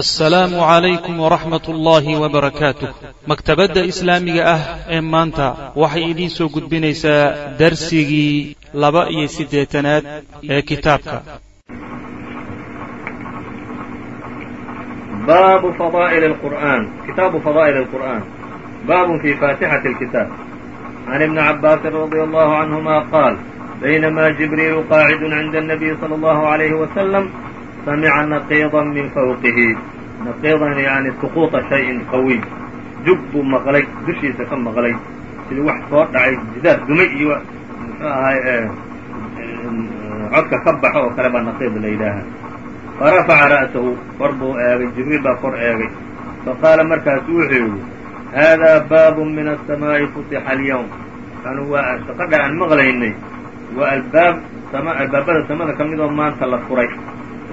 assalaamu calaykum waraxmat ullaahi wabarakaatuh maktabadda islaamiga ah ee maanta waxay idiin soo gudbinaysaa darsigii laba iyo siddeetanaad ee kitaabka. Baabu fadaa'il alqur'aan. Kitaabu fadaa'il alqur'aan. Baabun fi faatixati alkitaab. Can ibni cabbaasin radia allahu canhuma qaal baynamaa jibriilu qaacidun cinda annabiyi sala allahu alayhi wasalam samica naqiidan min fawqihi naqiidan yani suquuطa shayin qawiy jug buu maqlay dushiisa ka maqlay sidii wax soo dhacay jidaad dumay iyo muxuu ahay codka ka baxo oo kale baa naqiid la yidhaahaa farafaca ra'sahu kor buu eegay jibriil baa kor eegay faqaala markaasu wuxuu yidhi haadaa baabun min aلsamaa'i futixa alyawm kanu waa shaqadha aan maqlaynay waa albaab albaabada samada ka midoo maanta la furay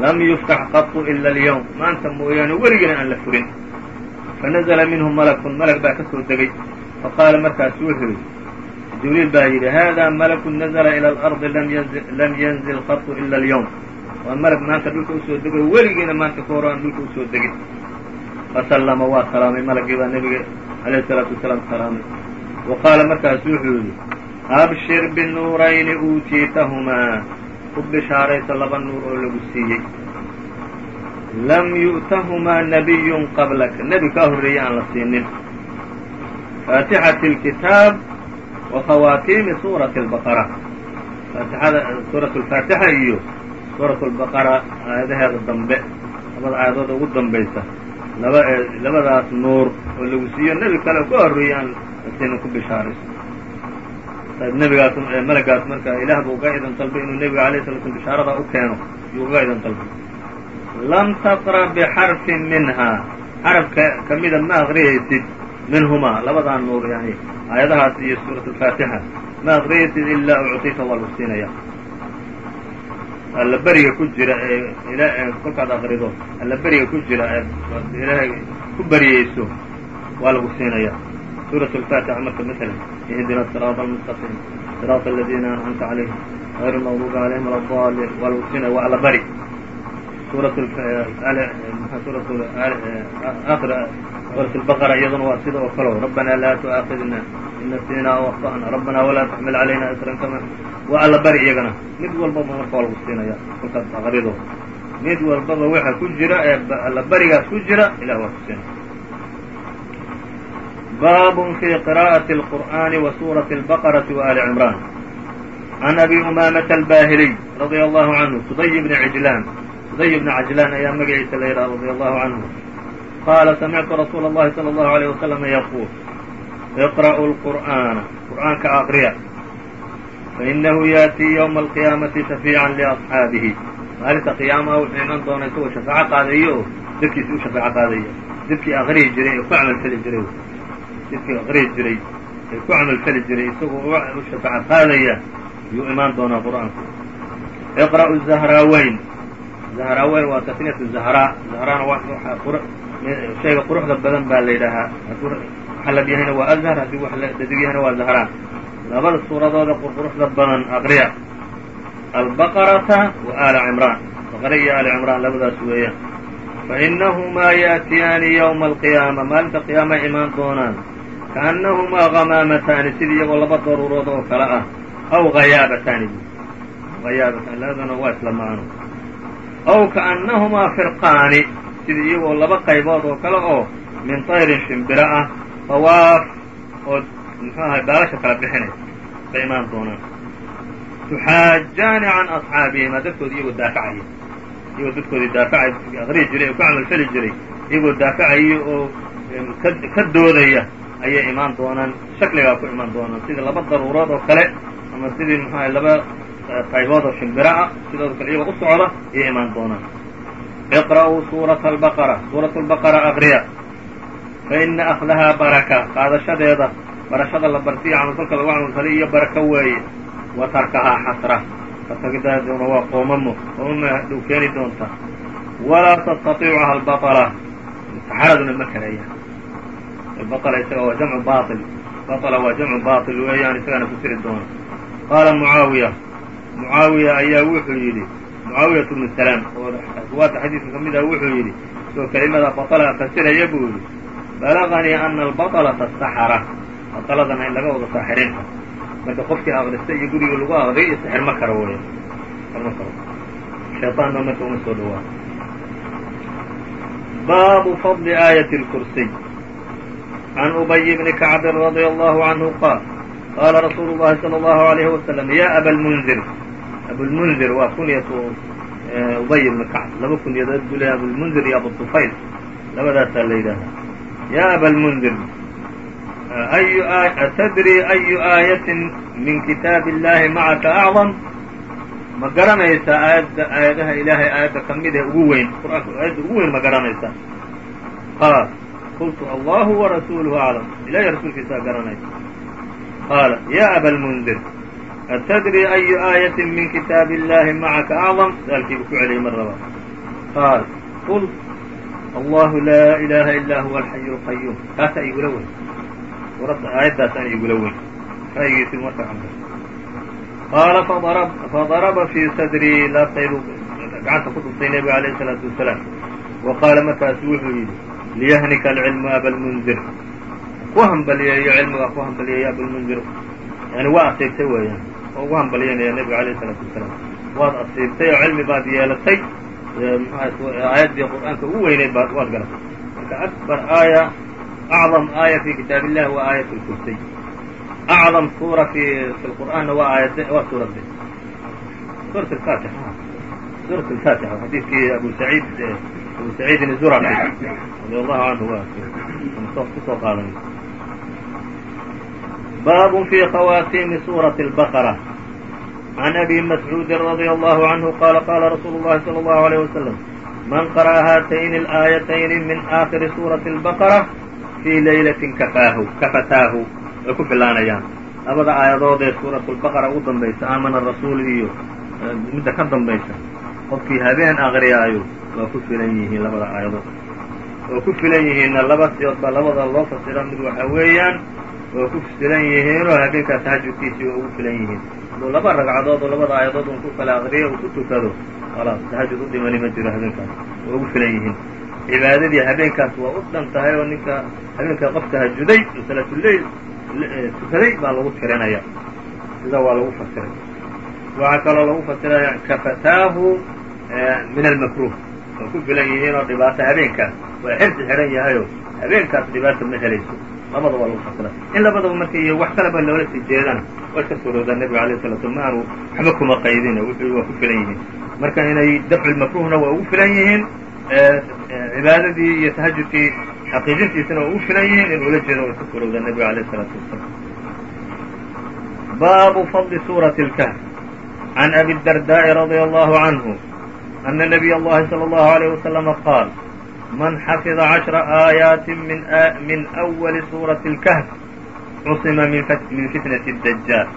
lam yuftax qatu ila alyawm maanta mooyaane weligeena aan la furin fanazla minhu malakun malag baa ka soo degay faqaala markaasu wuxuu yidhi jibriil baa yidhi hada malakun nazla ilى اlardi lam yanzil qatu ila alyawm waa malag maanta dhulka usoo degay weligiina maanta ka hor aan dhulka usoo degin fasallama waa salaamay malagii baa nebiga alayh الsalaatu wasalaam salaamay wa qaala markaasu wuxuu yidhi abshir binuurayni uutiitahumaa ku bishaaraysa laba nuur oo lagu siiyey lam yu'tahumaa nabiyun qablak nebi kaa horreeyey aan la siinin faatixati اlkitaab wa khawaatiimi suurati اlbaqara faatixada suuratu alfaatixa iyo suuratu albaqara aayadaheeda dambe labada aayadooda ugu dambaysa laba labadaas nuur oo lagu siiyo nebi kale ka horreeyey aan la siinin ku bishaarayso nebigaas malagaas marka ilaah buu uga idan dalbay inuu nebiga alayh sala slam bishaarada u keeno yuu uga idan dalbay lam taqra bixarfin minhaa xarafka kamida ma aqriyaysid minhumaa labadaa nuur yani aayadahaas iyo suurat alfaatixa ma aqriyaysid ilaa ucطita waa lagu siinaya alla ku jira ee kolkaad aqrido alla ku jira ee ilaahay ku beryayso waa lagu siinaya suuraة الfaatixa marka mثla ihdina الصiraaط الmustaqim صiraaط اladiina ancamta عalayhim غayr الmغdubi عalayhim wala الضالin waa lagu siinaya waa alla bari suuraة الbaqara iyaduna waa sida oo kaleo rabbana laa tu'aakhidna in nasiina aw akhطأna rabbana walaa taxmil عalayna isran kama waa alla bari iyagana mid walbaba marka waa lagu siinaya kolkaad aqrido mid walbaba waxa ku jira ee alla barigaas ku jira ilah waa ku siinaya bab في qراءة الqرآن وsورة البقرة وآل عمrان عن أbي أmامة الbاhلي رضي الله عنه صdy بن عجلان صdy بن عجلان ayaa magaciisa la yidhaha رضي الله عنه qاla سمعtu رsuuل الlahi صلى الله عليه وسلم yquل اقرأوا القرآن qur'aanka aqriya faإنhu yأتي yومa القiyaaمaةi شhفيiعا لأصحاabihi maalinta قiyaamaha wuxuu iman doona isagoo shafeeco qaadayo oo dadkiisa u shafeeco qaadaya dadkii aqriyi jiray ee ku camalfali jiray dadkii aqriyi jiray ee ku camalfali jiray isagoo u shafeeco qaadaya yuu imaan doonaa qur'aanku. Iqra'u zahraaweyn zahraaweyn waa tasniyatu zahraa zahraana shayga quruxda badan baa la yidhaahaa. Hadduu yahayna waa azhar haddii wax dhadig yahayna waa zahraan labada suuradooda qurquruxda badan aqriya albaqarata wa aala cimraan baqara iyo aali cimraan labadaas weeyaan. Fainahumaa yaأtiyaani ywma alqiyaama. Maalinta qiyaamay imaan doonaan kaأnnahumaa hamaamataani sidii iyagoo laba daruurood oo kale ah aw hayaabatani hayaabatani labadana waa isla aw kaأnnahumaa firqaani sidii iyagoo laba qaybood oo kale oo min tayrin shimbiro ah tawaaf oo muxuu ahay baalasha kala bixinay bay imaan doonaan tuxaajaani can asxaabihimaa dadkooda iyagoo daafacaya iyagoo dadkoodii daafacay aqrihi jiray oo ku camal fali jiray iyagoo daafacaya oo ka doodaya ayay imaan doonaan shakligaa ku imaan doonaan. Sidii laba daruurood oo kale ama sidii muxuaha laba qaybood oo shimbiro ah sidooda kale iyagoo u socda ayay imaan doonaan. Iqra'uu suurata albaqara suuratu albaqara aqriya fa ina akhdahaa baraka qaadashadeeda barashada la bartiya camalfalka lagu camalfalay iyo barako weeye. Wa tarkahaa xasra. Katagdaaduna waa qoomamo qoomama hadhow keeni doonta. Walaa tastatiicuha albala saxaraduna ma karayaan albala isaga waa jamcu bail baطla waa jamcu baطil weeyaan isagana kusiri doona qaala mucaawiya mucaawiya ayaa wuxuu yidhi mucaawiyat bnu salaam oo ruwaadda xadiidka ka mid ah wuxuu yidhi soo kelimada baطla fasiraya buu yihi balaganii ana albaطlata saxara baطladana in laga wado saaxiriin ah marka qofkii aqrista iyo gurigii lagu aqriyo iyo sixir ma karo weya ma karo shayطaanna marka uma soo dhawaa baabu fadli aayati اlkursiy can ubay bni kacbin radي allahu canhu qaal qaala rasuulu llahi salى allahu alayhi wasalam ya aba lmunzir abulmunzir waa kunyatu ubay bni kacb laba kunyadood buu leeyahy abulmunzir iyo abutufayl labadaasaa la yidhaahaa ya aba lmunzir atadri ayu aayatin min kitaabi illahi macaka acdam ma garanaysaa aayadda aayadaha ilaahay aayadda ka mid ee ugu weyn qur'aanka aayadda ugu weyn ma garanaysaa qaal qultu allahu warasuuluhu aclam ilahiy rasuulkiisaa garanaysa qaala ya aba lmundir atadri ayu aayatin min kitaabi illahi macaka acdam saalkiibu ku celiyay mar labaad qaal qult allahu laa ilaaha illaa huwa alxayu alqayuum kaasaa igula weyn aayaddaasaan igula weyn ra'yigiisi marka qaala fadaraba fii sadrii laabtaydu gacanta ku dhuftay nebiga alayh isalaatu wasalaam wa qaala markaasu wuxuu yidhi liyahnika alcilmu abalmundir ku hambaliyeeyo cilmiga ku hambaliyeeyo abalmundir yani waa asiibtay weeyaan oo ugu hambalyanaya nebiga alayh isalaatu wasalaam waad asiibtay oo cilmi baad yeelatay aayaddii qur'aanka ugu weyneyd baad waad galatay marka akbar aaya acdam aaya fi kitaab illahi waa aayat lkursiy acdam suura fi fi lqur'aanna waa aayad waa suuradde suurat alfaatixa suurat alfaatixa xadiidkii abu saciid abu saciidin zurafi allahu canhu waa ku soo baab fi khawaatiimi suurati albaqara. Can abi mascuudi radia allahu canhu qaala qaala rasuulu llahi salى allahu alayh wasalam man qara'a haatayni alaayatayni min aakhiri suurati albaqara fii laylatin kafaahu kafataahu way ku filaanayaan labada aayadood ee suuratulbaqara ugu dambaysa aamana rasuul iyo midda ka dambaysa. Qofkii habeen aqriyaayo waa ku filan yihiin labada aayadood oo ku filan yihiinna laba siyood baa labada loo fasira mid waxa weeyaan oo ku filan yihiinoo habeenkaa tahajudkiisii waa ugu filan yihiin. Hadduu laba ragcadood oo labada aayadood un ku kala aqriyo uu ku tukado khalaas tahajud u dhimani ma jiro habeenkaas waa ugu filan yihiin. Cibaadadii habeenkaas waa u dhan tahay oo ninka habeenkaa qof tahajuday oo salaatuleyl tukaday baa lagu tirinaya sida waa lagu fasiray. Waxaa kaloo lagu fasiraya kafataahu min almakruh oo ku filan yihiin oo dhibaato habeenkaas waa xirsi xidhan yahayoo habeenkaas dhibaata ma helayso labada waa lagu fasira in labadaba marka iyo wax kaleba loola sii jeedana way ka suroodaa nebiga alayh salatu slam ma aanu waxba kuma qaydina wuxuu waa ku filan yihiin marka inay dafculmakruhna waa ugu filan yihiin cibaadadii iyo tahajudkii xaqiijintiisana waa ugu filan yihiin in ula jeedo way ka surowdaa nebiga alayh isalaatu wasalaam baabu fadli suurati اlkahf can abi الdardaaءi radia allahu canhu ana nabiy اllahi salى اllahu alayh wasalama qaal man xafida cashra aayaati min أwali suurati اlkahf cusima min fitnati اdajaal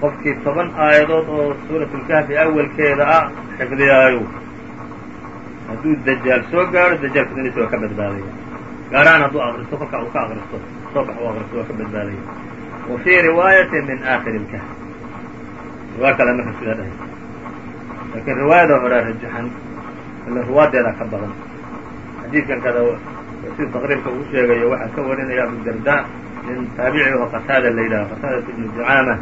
qofkii toban aayadood oo suurat اlkahfi awalkeeda ah xifdiyaayo hadduu dajaal soo gaadho dajaal fitnadiisa waa ka badbaadaya gaarahaan hadduu akristo kolka uu ka akristo soo bax u akristo waa ka badbaadaya wa fii riwaayati min aakhiri اlkahf riwaayo kale marka sidaa dhahay laakiin riwaayada horea rajaxan ila ruwaadeedaa ka badan. Xadiidkan kada siduu taqriibka uu sheegayo waxaa ka warinaya abudarda nin taabici oo qataada la yidhaho qataadat ibnu ducaama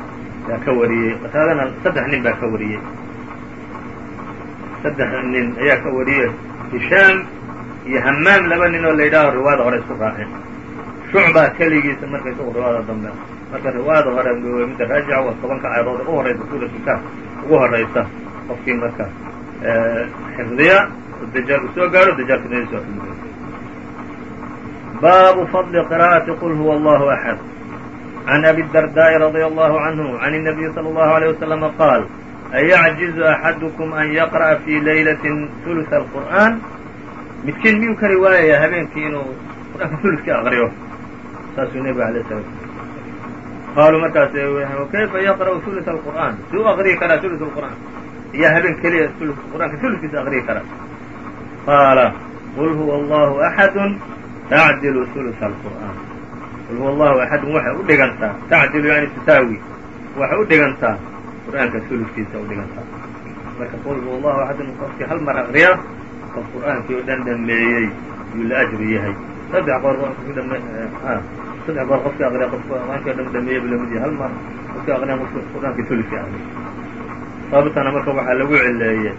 yaa ka wariyey. Qataadana saddex nin baa ka wariyey. Saddex nin ayaa ka wariyey. Hishaam iyo hamaam laba nin oo la yidhaaho riwaayada hore isku raaceen. Shucbaa keligiisa marka isagu riwaayada dambe. Marka riwaayada hore midda raajica waa tobanka aayadood ugu horraysa suuratukaaf ugu horraysa qofkii marka xifdiya oo dajaal uu soo gaadho dajaal fitnadiisa waa kamid baabu fadli qira'ati qul huwa allahu axad can abi الdardaaءi radي allahu canhu can الnabiyi salى اllahu عalيه waslama qaal ayacjizu axadukum an yaqra'a fii laylatin ثuluثa alqur'aan midkiin miyuu kari waayayaa habeenkii inuu qur'aanka uluskii aqriyo saasuu nebiga alay sala qaaluu markaas kayfa yaqra'u uluثa alqur'aan si u aqriyi karaa uluث اlqur'aan iyaa habeen keliya qur'aanka uluskiisa aqriyi karaa qaala qul huwa allahu axadu tacdilu uluثa alqur'aan qul huwa allahu axadun waxay u dhigantaa tacdilu yani tusaawi waxay u dhigantaa qur'aanka uluskiisa u dhigantaa marka qul huwa allahu axadun qofkii hal mar aqriya qof qur'aankii oo dhan dhameeyey yuu la ajri yahay saddex goor saddex goor qofkii aqriya qof qur'aankii o dhan dhameeyey buu la mid yahay hal mar qofkii aqriya qofka qur'aankii tulisi aqriya sababtana marka waxaa lagu cileeyey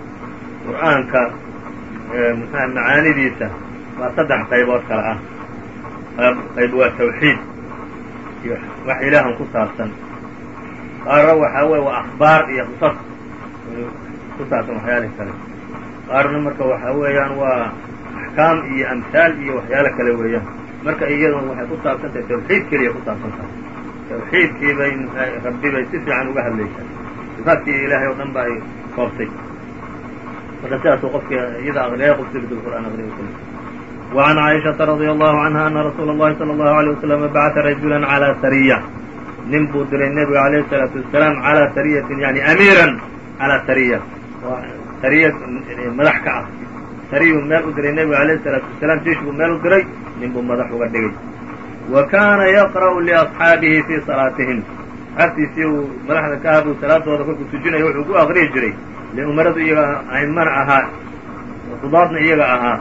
qur'aanka mxua macaanidiisa waa saddex qaybood kale ah. Qayb waa tawxiid iyo wax ilaahan ku saabsan. Qaarna waxaa weye waa akhbaar iyo qisas ku saabsan waxyaalihi kale. Qaarna marka waxaa weeyaan waa axkaam iyo amhaal iyo waxyaalo kale weeyaan. Marka iyaduna waxay ku saabsan tahay tawxiid keliya ku saabsan tahay. Tawxiidkii bay rabbi bay si fiican uga hadlaysaa sifaadkii ilaahay oo dhan ba ay koobtay marka sidaasuu qofkii iyada aqriya qof sirdu qur'aan aqriya وعn cائiشhaةa رadي الله عanهa أna rasuula الlahi slى الlaهu عalيه وsلم bacثa rajula عalى sarية nin buu diray nebiga عalيه الصلاaةu وaسلاam عalى sarيةi yani amiirا عalى sarية sariy madax ka ah sariyuu meel u diray nebiga عalيه الصلاaةu وaسلاam jiish buu meel u diray nin buu madax uga dhigay wa kana yaqرأu لأصxaabihi fي صalaatihim asxaabtiisii uu madaxda ka ah buu salaadooda kolkuu tujinaya wuxuu ku aqriyi jiray le umaradu iyaga aimana ahaa qudaadna iyaga ahaa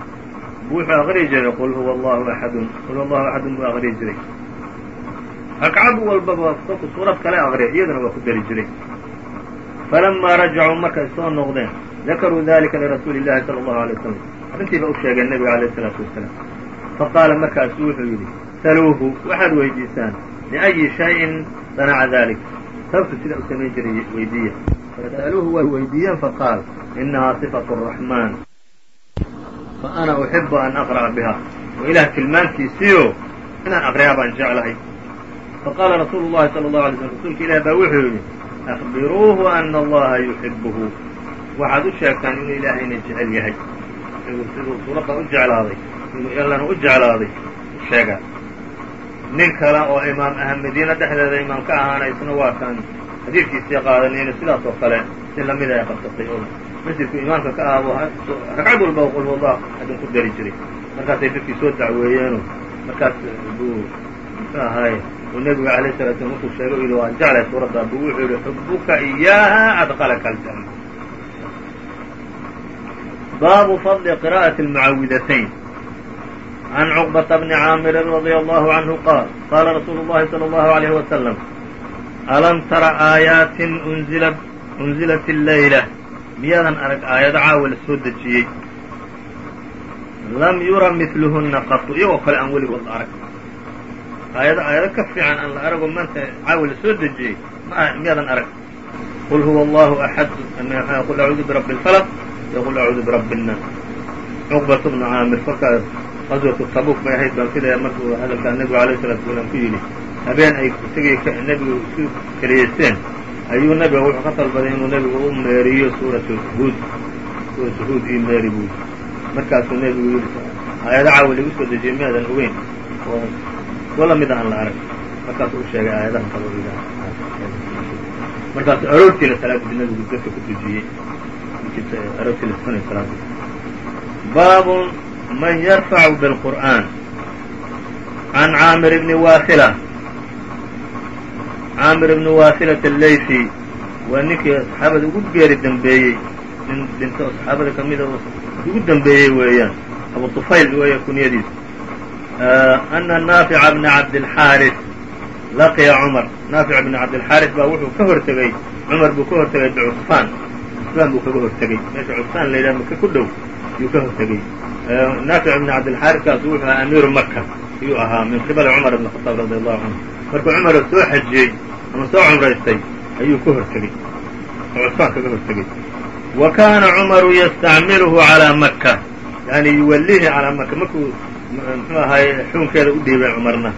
wuxuu aqriyi jiray qul huwa allahu axadun qul huwa allahu axadun buu aqriyi jiray. Ragcad walbaba kolku suurad kale aqriya iyadana waa ku dari jiray. Falamaa rajacuu markay soo noqdeen dakaruu dalika lirasuuli llahi sala allahu alay wasalam arrintiiba u sheegeen nebiga alayh isalaatu wasalaam. Faqaala markaasu wuxuu yidhi saluuhu waxaad weydiisaan liأyi shayin sanaca dalik sababtu sida u samayn jiray weydiiya fasaluuhu way weydiiyeen faqaal inahaa صifatu الraxmaan faana uxibu an aqra'a biha oo ilaah tilmaantiisiio inaan aqriyaa baan jeclahay faqaala rasuulu llahi sala allahu alay slm rasuulka ilaah baa wuxuu yidhi akhbiruuhu ana allaha yuxibuhu waxaad u sheegtaan inuu ilaahayna jecel yahay isagu siduu suuradda u jeclaaday inuu allana u jeclaaday sheega nin kale oo imaam madiina dhexdeeda imaam ka ahaana waa kaan xadiidkiisii qaadanayna sidaas oo kale si lamida ay qabsatay oo masjidku imaamka ka ah ragcad walba qul huwallah adin ku dari jiray. Markaasay dadkii soo dacweeyeeno markaas buu muxuu ahaaye uu nebiga alayh salatu slam markuu sheegay yidhi waan jeclay suuradda buu wuxuu yidhi xubuka iyaaha adqalaka aljanna baabu fadli qira'ati almucawidatayn can cuqbata bni caamirin radia allahu canhu qaal qaala rasuulu llahi sala allahu alayh wasalam alam tara aayaatin unzilat illayla miyaadan arag aayado caawa la soo dejiyey lam yura midluhunna qatu iyagoo kale aan weligood la arag aayado aayado ka fiican aan la aragoo maanta caawa la soo dejiyey miyaadan arag qul huwa allahu axad qul acuudu birabbi اlfalq iyo qul acuudu birabbi الnaas cuqbat bnu caamir kolkaas qaswatu tabuk bay ahayd baan filaya markuu hadalkaa nebigu alayh salatu salaam ku yidhi habeen ay isagii nebigu isu keliyeysteen ayuu nebiga wuxuu ka dalbaday inuu nebigu u meeriyo suuratu huud suuratu huud io meeri buu yidhi. Markaasuu nebigu yidhi aayado caawa lagu soo dejiyey miyaadan ogeyn? Oo kuwo la mid aan la arag. Markaasuu u sheegay aayadaha kaloo yidhaah markaasu aroortiina salaadii nebigu dadka ku dujiyey aroortii la tukanay salaada baabun man yarfacu bilqur'aan can caamir bni waasila caamir ibni waasilat allayfi waa ninkii saxaabada ugu geeri dembeeyey nin dhinto oo saxaabada ka mida ugu dembeeyey weeyaan abu tufayl weeya kunyadiisa ana naafica bna cabdilxaaris laqiya cumar naafic bna cabdilxaaris baa wuxuu ka hortegey cumar buu ka hortegay bicusfaan cusfaan buu kaga hortegey meesha cusfaan la yidhaha maka ku dhow yuu ka hortegey naafic bna cabdilxaariskaasu wuxuu ahaa amiiru maka ayuu ahaa min qibali cumar bn khataab radi allahu canhu markuu cumaroo soo xajiyey ama soo cumraystay ayuu ka hortegey oo cusfaan kaga hortegey wa kaana cumaru yastacmiluhu calaa maka yani yuwallihi calaa maka markuu muxuu ahaaye xukunkeeda u dhiibay cumarna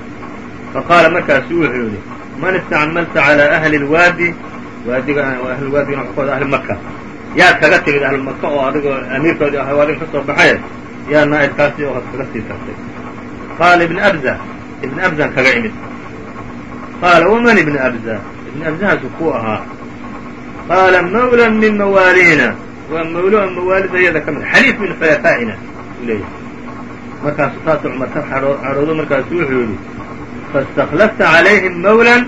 faqaala markaasu wuxuu yidhi man istacmalta calaa ahli lwaadi waadiga kooda ahli maka yaad kaga timid ahlu maka oo adigoo amiirkoodii ah adiga ka soo yaa naa'ibkaasi oo kaga sii tartay qaala ibn abza ibn abzan kaga imid. Qaala waman ibn abza? Ibn abzahaasu kuu ahaa. Qaala mawlan min mawaaliina waa mawlo oo mawaalidayada ka mid xaliif min xulafaa'ina u leeyahay. Markaasu taasuu cumar ka cadhoodo markaasu wuxuu yidhi faاstakhlafta calayhim mawlan.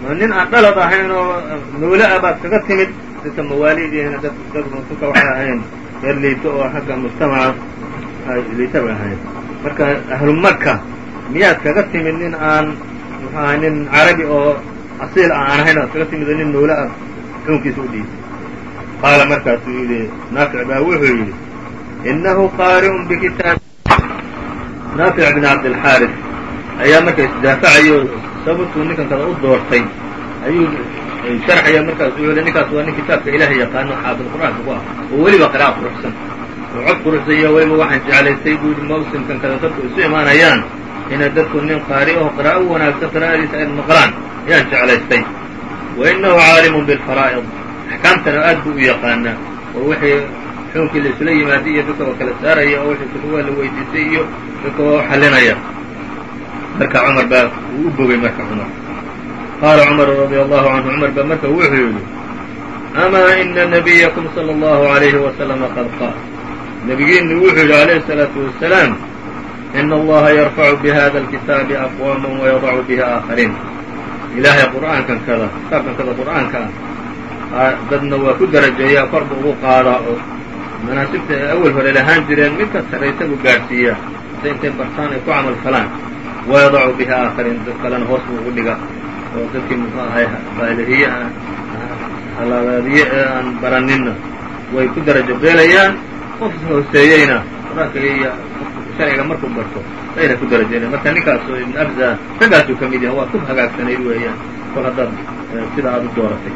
Ma nin aan dhalad ahayn oo mawlo ah baad kaga timid dadka mawaalidiina dadka waxay ahayn reer liito oo xagga mujtamaca liita bay ahayd marka ahlu miyaad kaga timid nin aan muxuu ahay nin carabi oo asiil aan ahayn aad kaga timid nin mawla ah xukunkiisa u qaala markaasuu yidhi naafic baa wuxuu yidhi inahu qaari'un bikitaab naafic bn cabdilxaaris ayaa marka isdaafacayo sababtuu ninkan kada u doortay ayuu sharxaya markaasu wuxuu yidhi ninkaas waa nin kitaabka ilaahay yaqaano xaafid qur'aanka ku ah oo weliba qira'a quruxsan. Oo cod quruxsan iyo weliba waxaan jeclaystay buu yidhi mawsimkan kada dadku isu imaanayaan inay dadku nin qaari oo qiraa'o wanaagsan qiraa'adiisa ay maqlaan. Ayaan jeclaystay. Wa inahu caalimun bilfaraa'id. Axkaamtana aad buu u yaqaanaa oo wixii xukunkii la isula yimaaday iyo dadka oo kala saaraya oo wixii kutugaa la weydiistay iyo dadka waa u marka cumar baa uu u bogay marka cumar qaala cumaru radia allahu canhu cumar baa marka wuxuu yidhi amaa ina nabiyakum sala allahu alayhi wasalama qad qaal nebigiinnu wuxuu yidhi calayhi salaatu wasalaam ina allaha yarfacu bihada alkitaabi aqwaama wayadacu bihi aakhariin ilaahay qur'aankan kada kitaabkan kada qur'aanka ah dadna waa ku darajeeyaa korba ugu qaadaa oo manaasibta ay awal hore lahaan jireen mid ka sarraysa buu gaadhsiiyaa hase intay bartaan ay ku camal falaan wayadacu bihi aakhariin dad kalena hoos buu ugu dhiga oo dadkii muxuu ahay ee aan baraninna way ku darajo beelayaan qof hooseeyeyna. Qur'aanka iyo sharciga markuu barto ayna ku darajeynaya marka ninkaasoo ibn abza raggaasuu ka yahay waa ku hagaagsanayd weeyaan. Kol haddaad sida aad u dooratay.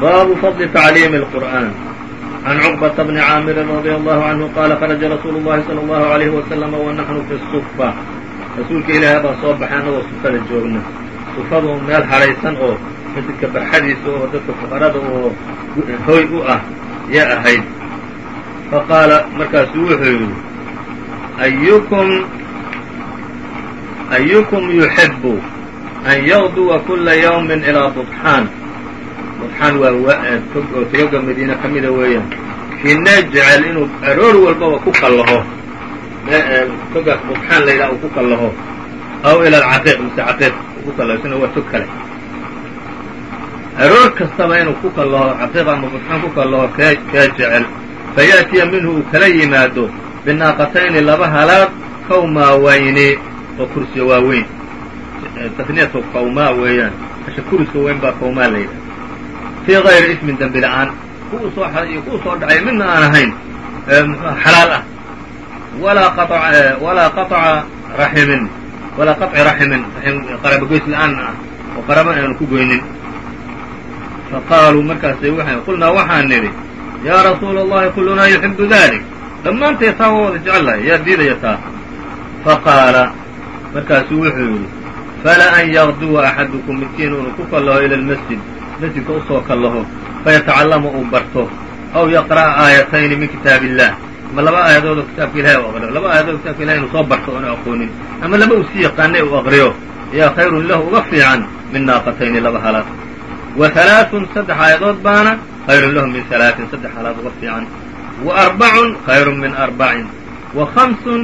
Baabu fadli tacliimi اlqur'an cuqbata bni caamirin radia allahu canhu qaala kharaja rasuulu llahi salى allahu alayhi wasalama wa naxnu fi sufa rasuulka ilaahay baa soo baxay annagoo sufada joogna. Sufadu meel hadhaysan oo masjidka barxadiisa oo dadka fuqarada oo hoy u ah yay ahayd. Faqaala markaasuu wuxuu yidhi ayukum ayukum yuxibu an yaqduwa kula yawmin ilaa budxaan budxaan waa tog oo togoga madiine ka mida weeyaan. Kiina jecel inuu aroor walbaba ku kallaho budxaan la yidhaha uu ku kallaho aw ila alcaqiiq mise caqiiq uu ku kallaho isna waa tog kale. Aroor kastaba inuu ku kallaho caqiiq ama budxaan ku kallaho kee jecel. Fayaأtiya minhu uu kala yimaado. Binaaqatayni laba halaad kawmaawayni oo kursiga waaweyn tasniyatu kawmaa weeyaan. Hasha kuriska weyn baa kawmaa la yidhaha fii gayri ismin dembi la'aan. Kuwu soo kuwu soo dhacay midna aan ahayn. Xalaal ah walaa qaطca raximin walaa qaطci raximin qaraba goys la'aan ah oo qaraba aanu ku goynin faqaaluu markaasay qulnaa waxaan nidhi yaa rasuula allahi kullunaa yuxibu dalik dhammaantay taa wada jecellahay yaa diidaya taa faqaala markaasuu wuxuu yidhi fala an yaqduwa axadukum midkiin unu ku kallaho ila lmasjid masjidka u soo kallaho fayatacallama uu barto aw yaqra'a aayatayni min kitaab illah ama laba aayadood oo kitaabka ilahay u aqriyo. Laba aayadood kitaabka ilahay inuu soo barto oonu aqoonin. Ama laba uu sii yaqaanay uu aqriyo yaa khayrun lahu uga fiican min naaqatayni laba halaad. Wa halaaثun saddex aayadood baana khayrun lahu min halaaثin saddex halaad uga fiican. Wa arbacun khayrun min arbacin. Wa hamsun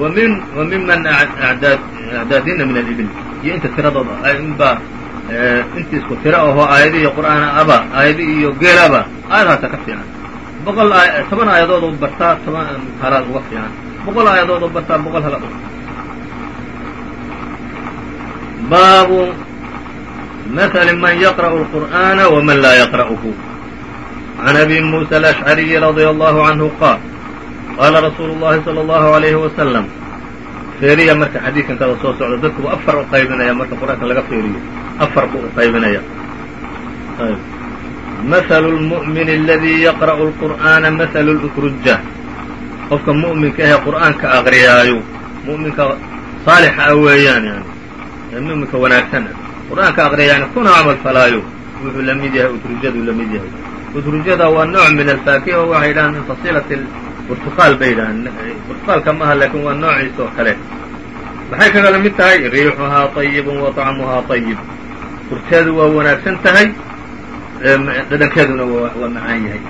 wa min wa miman acdaadina min alibil. Iyo inta tiradooda inbaa inti isku tiro ahoo aayadihi qur'aan aba aayadi iyo geelaba aayadahaasa ka fiican boqol toban aayadood oo bartaa toban halaad uga fiican boqol aayadood oo bartaa boqol halaad uga baabu mثل man yqرأ الqur'ana وman laa yqرأhu عan abi muسى الأشعري رadي الله عanه qاal qaala rasuulu الlahi slى الlaهu عaليهi وasلم feeriya marka xadiidkan kada soo socda dadku afar u qaybinaya marka qur'aanka laga feeriyo afar buu u qaybinaya maثl الmuؤmin اladي yqرأ الqur'ana maثl الأkruja qofka muؤminka ahee qur'aanka aqriyaayo muؤminka saalixa ah weeyaan yani muؤminka wanaagsan ah qur'aanka aqriyayaani kuna camal falaayo wuxuu la mid yahay utrujaduu la mid yahay utrujada waa nooc min alfaakiha oo waxay yidhahaan min fasiilati burtuqaal bay yidhahaan burtuqaalka maaha laakiin waa noociisa oo kale maxay kagala mid tahay riixuhaa طayibun wa طacmuhaa طayib urteedu waa wanaagsan tahay dhadhankeeduna waa macaan yahay.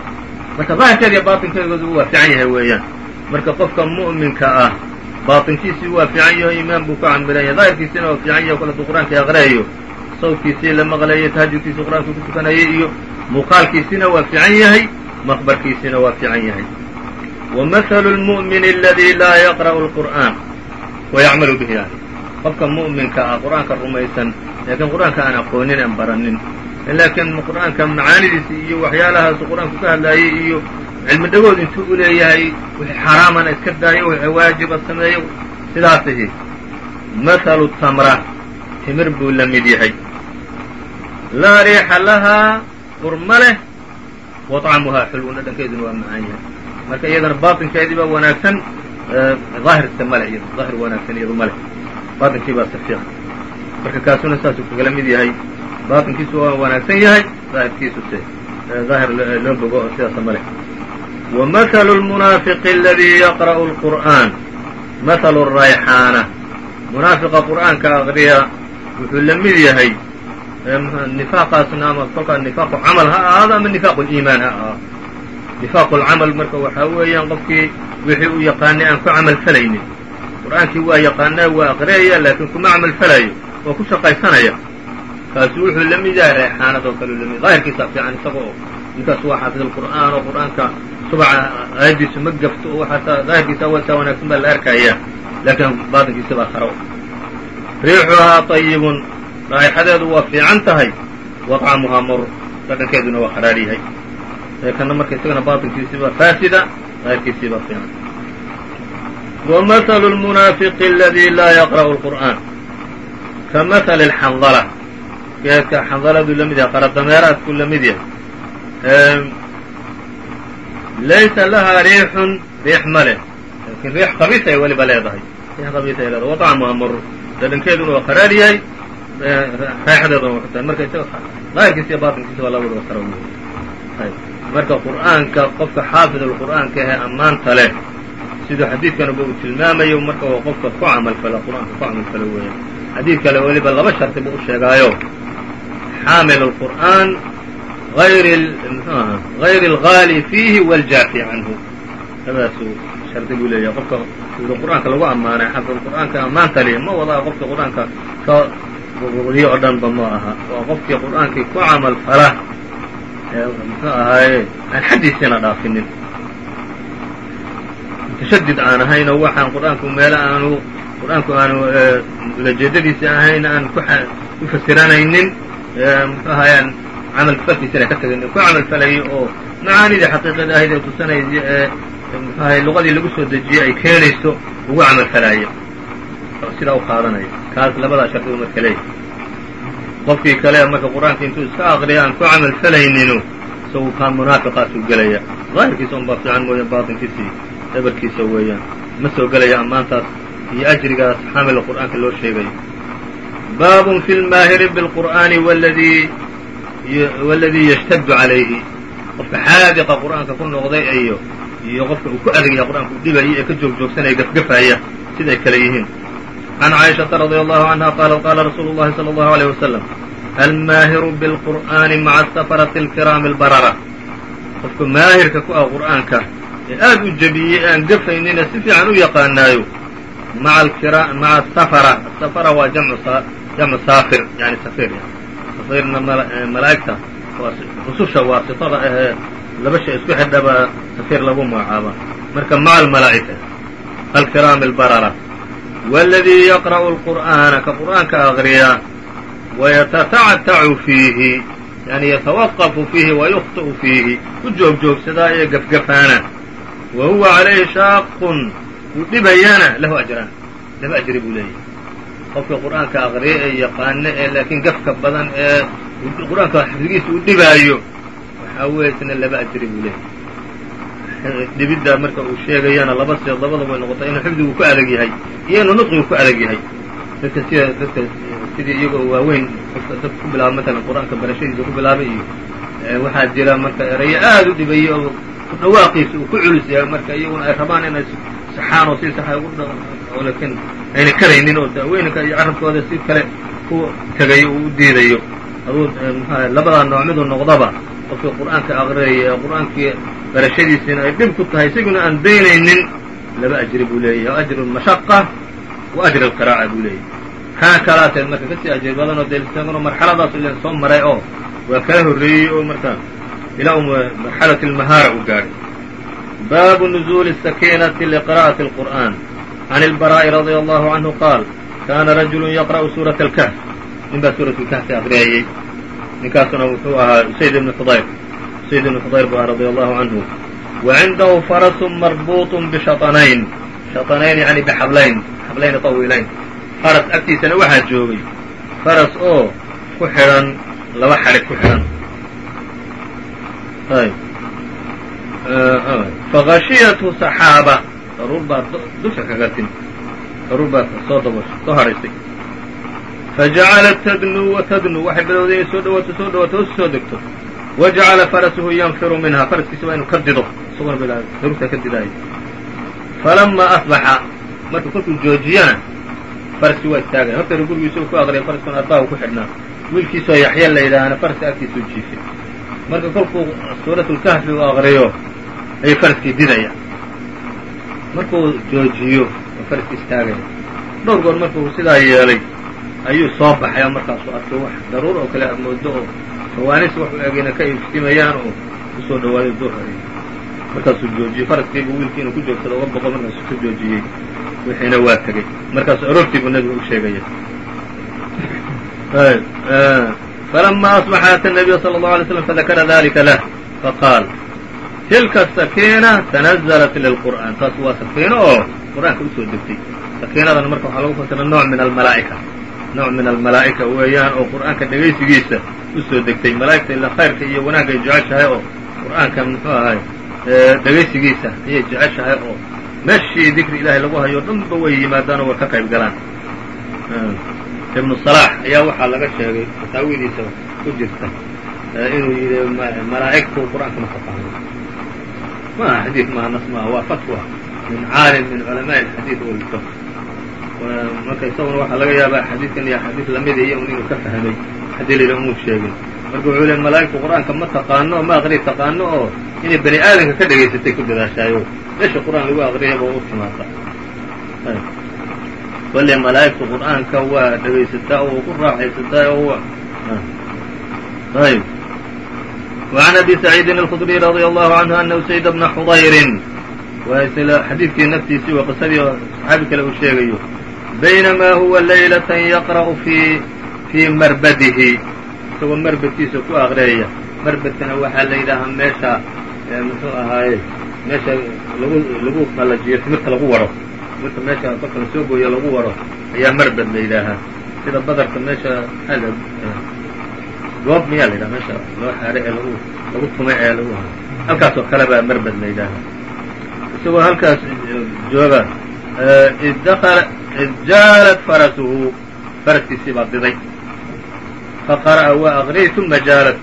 Marka daahirkeeda iyo baatinkeedu waa fiican yahay weeyaan. Marka qofka mu'minka ah baatinkiisii waa fiican yaho iimaan buu ka camilan yahay daahirkiisina waa fiican yahay koladu qur'aanka aqriyayo. Sawdkiisii la maqlayay tahajudkiisii qur'aanka ku tukanayay iyo muuqaalkiisina waa fiican yahay maqbarkiisina waa fiican yahay. Wa mahalu lmu'mini aladii laa yaqra'u lqur'aan wa bihi yani qofka mu'minka ah qur'aanka rumaysan laakiin qur'aanka aan aqoonin aan baranin laakiin qur'aanka macaanidiisa iyo waxyaalahaasuu qur'aanku ka hadlaayay iyo cilmi dhagood intuu u leeyahay wixii xaraamana iska daayo wixii waajiba sameeyo sidaasihi mathalu tamra timir buu la mid yahay. Laa riixa lahaa qurma leh waطcamuhaa xulwuna dhankeeduna waa macaan yahay. Marka iyadana baatinkeediibaa wanaagsan daahirka male iya daahir wanaagsan iyadu maleh baatinkiibaa si fiican marka kaasuna saasuu kagala mid yahay baaطinkiisu waa wanaagsan yahay daahirkiisu se daahir loo bogo oo sidaasa wa mahalu lmunaafiqi aladii yaqra'u اlqur'aan mahalu rayxaana. Munaafiqa qur'aanka aqriya wuxuu la mid yahay nifaaqaasna ama kolkaa nifaaqu camal ha ahaado ama nifaaqu liimaan ha ahaado. Nifaaqu lcamal marka waxaa weeyaan qofkii wixii uu yaqaanay aan ku camal falaynin. Qur'aankii waa yaqaanaa waa aqriyaya laakiin kuma camal falayo oo ku shaqaysanaya kaasu wuxuu la mid yahay reexaanad oo kale la mid daahirkiisa fiican isaga ninkaas waa xaafid alqur'aan oo qur'aanka subaca aayaddiisu ma gafto oo waxaa daahirkiisa wasaa wanaagsan baa la arkaya. Laakiin baatinkiisa baa kharo riixuhaa طayibun raa'ixadeedu waa fiican tahay. Waطcamuhaa mur. Dhadhankeeduna waa kharaar yahay. Kana marka isagana baatinkiisii baa faasida daahirkiisii baa fiican. Wa mahalu lmunaafiqi aladii laa yaqra'u lqur'aan ka mahali alxandala geedka xandaladuu la mid yahay qaradameeraadkuu la yahay. Laysa lahaa riixun riix ma leh laakiin riix khabiis ay weliba leedahay. Riix khabiis ay leedahay waطcamuhaa mur dhadhankeeduna waa kharaar yahay raaxadeeduna waa tahay marka isaga daahirkiisa iyo baatinkiisa waa labadaba kharaw yahay marka qur'aanka qofka xaafid alqur'aanka ahee ammaanta leh siduu xadiidkanuba uu tilmaamayo marka waa qofka ku camalfala qur'aanka ku camalfala weeya xadiid kale weliba laba sharti buu u sheegaayo xaamil alqur'aan ayr mxuaha غayr اlgaali fiihi wاljaafi canhu labadaasuu shardi buu leeyahay qofka ida qur'aanka lagu ammaanay xaafid qur'aanka ammaanta liya ma wadaa qofka qur'aanka ka diyo oo dhanba ma aha waa qofkii qur'aankii ku camal fala muxuu ahaaye aan xaddiisiina dhaafinin mutashadid aan ahaynoo waxaan qur'aanku meelo aanu qur'aanku aanu ulajeedadiisa ahayn aan ku fasiranaynin muxuu ahaye aan camal falkiisana ka tagay ku camal falayo oo macaanidii xaqiiqada ahayd ee tusanaysa ee muxuu ahaye luqadii lagu soo dejiyey ay keenayso ugu camal falaayo sidaa u qaadanaya kaas labadaa shardi u marka leeyahy qofkii kale marka qur'aanka intuu iska aqriya aan ku camal falayninu isagu kaan munaafiqaasuu gelaya daahirkiisa unbaa fiican mooya baatinkiisii ebarkiisa weeyaan. Ma soo gelaya ammaantaas iyo ajrigaas xaamila qur'aanka loo sheegayo baabun fi lmaahiri biاlqur'aani waladii yashtaddu calayhi qofka xaadiqa qur'aanka ku noqday iyo iyo qofka uu ku adegaya qur'aanka u dhibaya ee ka joog joogsanaya gafgafaya siday kale yihiin عن عائشةa رضي الله عنها qالت qاla رsuuل اللhi صلى الله عليه وسلم الmاahiru بالqur'آن مع السفرة الكرام الbrرة qofka maahirka ku ah qur'aanka ee aad u jebiyey aan gafaynina si fiican u yaqaanaayo maa safra safra waa jamcu saafir yani safir safirna malaa'igta rususha waasitada ahee laba shay isku xidhaba safir lagu magacaaba marka maca almalaa'ika alkiraami albarara waladii yaqra'u alqur'aana ka qur'aanka aqriya wayatatactacu fiihi yani yatawaqafu fiihi wayukhطi'u fiihi u joog iyo gafgafaana wa huwa calayhi shaaqun dhibayana lahu ajraan laba ajri buu leeyahay. Qofka qur'aanka aqriya ee yaqaano ee laakiin gafka badan ee qur'aanka xifdigiisa uu dhibaayo waxaa weeye isna laba ajri buu leeyahay. Dhibidda marka uu sheegayana laba seed labada way noqotay inuu xifdigu ku adag yahay iyo inuu nudqigu ku adag yahay. Dadka sida dadka sidii iyagoo waaweyn qofka dadka ku bilaaba matalan qur'aanka barashadiisa ku bilaabay iyo waxaa jira marka erayo aad u dhibaya oo dhawaaqiisa uu ku culus yahay marka iyaguna ay rabaan inay saxaanoo si taxay ugu laakiin ayna karaynin oo daaweyninka iyo carabkooda si kale ku tegayo u diidayo aduu mxuaha labadaa nooc miduu noqdaba qofkii qur'aanka aqriyaya qur'aankii barashadiisiina ay dhib ku tahay isaguna aan daynaynin laba ajri buu leeyahay ajru mashaqa wa ajri alqiraaca buu leeyahay kaa kalaateed marka ka sii ajir badanoo dee isaguna marxaladaas ilen soo maray oo waa kala horreeyey oo markaa ilaa u marxalat almahaara u gaadhay baabu نزuل السakiinaةi لqراءaة الqur'an عن الbarاء رadي الله عanه qaal kana rajul yqرأu suuraة الkهf nin baa suuraة الkهfi aqriyayey ninkaasuna wuxuu ahaa usayd ibn xudayr usayd ibn xudayr buu ahaa radي allahu canhu wa cindahu farasu marbuuط bshaطanayn shaطanayn yani bxablayn xablayni طawiilayn faras agtiisana waxaa joogay faras oo ku xidhan laba xadhig ku xidhan fahashiyathu saxaaba daruur baa dusha kaga timi daruur baa soo dabashay soo hadhaysay fajacalat tadnuu wa tadnuu waxay bilowday inay soo dhawaato soo dhawaato hoos soo degto. Wajacala farasuhu yanfiru minha faraskiisa waa inuu ka dido. Bil daruurtaa ka didaaya falamaa asbaxa. Marka kolkuu joojiyana faraskii waa istaagaya hortayna gurigiisuu ku aqriyay faraskuna arbaahu ku xidhnaa. Wiilkiisoo yaxya la yidhaahana faraska agtiisuu jiifay. Marka kolkuu suuratulkahfi uu aqriyo ayuu faraskii didaya markuu joojiyo oo faraskii istaagaya dhowr goor markuu sidaa yeelay ayuu soo baxay markaasuu arkay wax daruur oo kale aad moodo oo fawaanis wax u egayna ka iftimayaan oo u soo dhawaaday duhri markaasuu joojiyey faraskii buu wiilkii inuu ku joogsado uga boqo markaasuu ka joojiyey wixiina waa tegey markaasu aroortii buu nebiga u sheegaya falama asbaxa ata nabiya sala allahu alay slam fadakara dalika lah faqaal tilka sakiina tanazalat lilqur'aan taas waa sakiino oo qur'aanka u soo degtay sakiinadana marka waxaa lagu fasira nooc min almalaa'ika nooc min almalaa'ika weeyaan oo qur'aanka dhegaysigiisa u soo degtay malaa'igta ila khayrka iyo wanaagay jeceshahay oo qur'aanka muxuu ahay dhegaysigiisa ayay jeceshahay oo meeshii dikri ilaahay lagu hayo dhanba way yimaadaanoo way ka qayb galaan ibnu salaax ayaa waxaa laga sheegay fataawidiisa ku jirta inuu yidhi malaa'igtu qur'aanka ma taqaano ma maaha nas maaha waa fatwa min caalim min culamaءi اxadiid walfq marka isaguna waxaa laga yaabaa xadiidkan iyo xadiid lamida iyo un ka fahmay haddii la umuu sheegin marka wuxuu le malaa'igtu qur'aanka ma taqaano ma aqri taqaano oo inay bani aadamka ka dhegaysatay ku dadaashaayo meesha qur'aan lagu aqriyaba u timaata wale malaa'igtu qur'aanka waa dhegaysataa oo ku raaxaysataa oo ayb وعn أbي سعيidi الخdري رضي الله عنه أنه سيد بن xضyr xadiidkii naftiisii oo qisadii صxaabi kale uu sheegayo baynama huwa laylaة yaqرأ fii marbadihi isagoo marbadkiisa ku aqriyaya marbadkana waxaa la yidhaahaa meesha muxuu ahaaye meesha lagu lagu qalajiyo timirta lagu waro timirta meesha kolka la soo gooyo lagu waro ayaa marbad la yidhaahaa sida badarka meesha adab goob miyaa la yidhaha meesha? Loo xaare ee lagu lagu tumay ee lagu halkaas oo kale baa marbad la yidhaahaa isagoo halkaas jooga id dakala id jaalat farasuhu. Faraskiisii baa diday. Faqara'a waa aqriyay uma jaalat.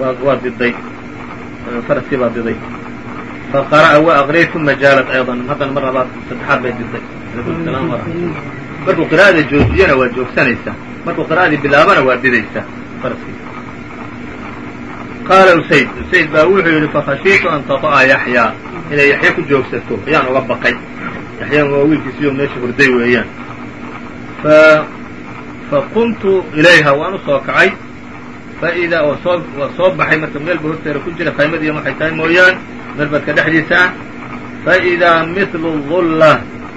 Waa diday. Faraskii baa diday. Faqara'a waa aqriyay uma jaalat ayضan haddana mar labaad saddexaad bay diday. Markuu qira'ada joojiyana waa joogsanaysaa markuu qira'adii bilaabana waa didaysaa faraskii qaala usayd usayd baa wuxuu yidhi fakhashiitu an taطa'a yaxyaa inay yaxya ku joogsato ayaan uga baqay yaxyan waa wiilkiisiyo meesha hurday weeyaan faqumtu ilayha waan u kacay faidaa waa soo waa soo baxay marka meel horteeda ku jira qaymadiiya waxay tahay mooyaan merbadka dhexdiisa ah faidaa mithlu dulla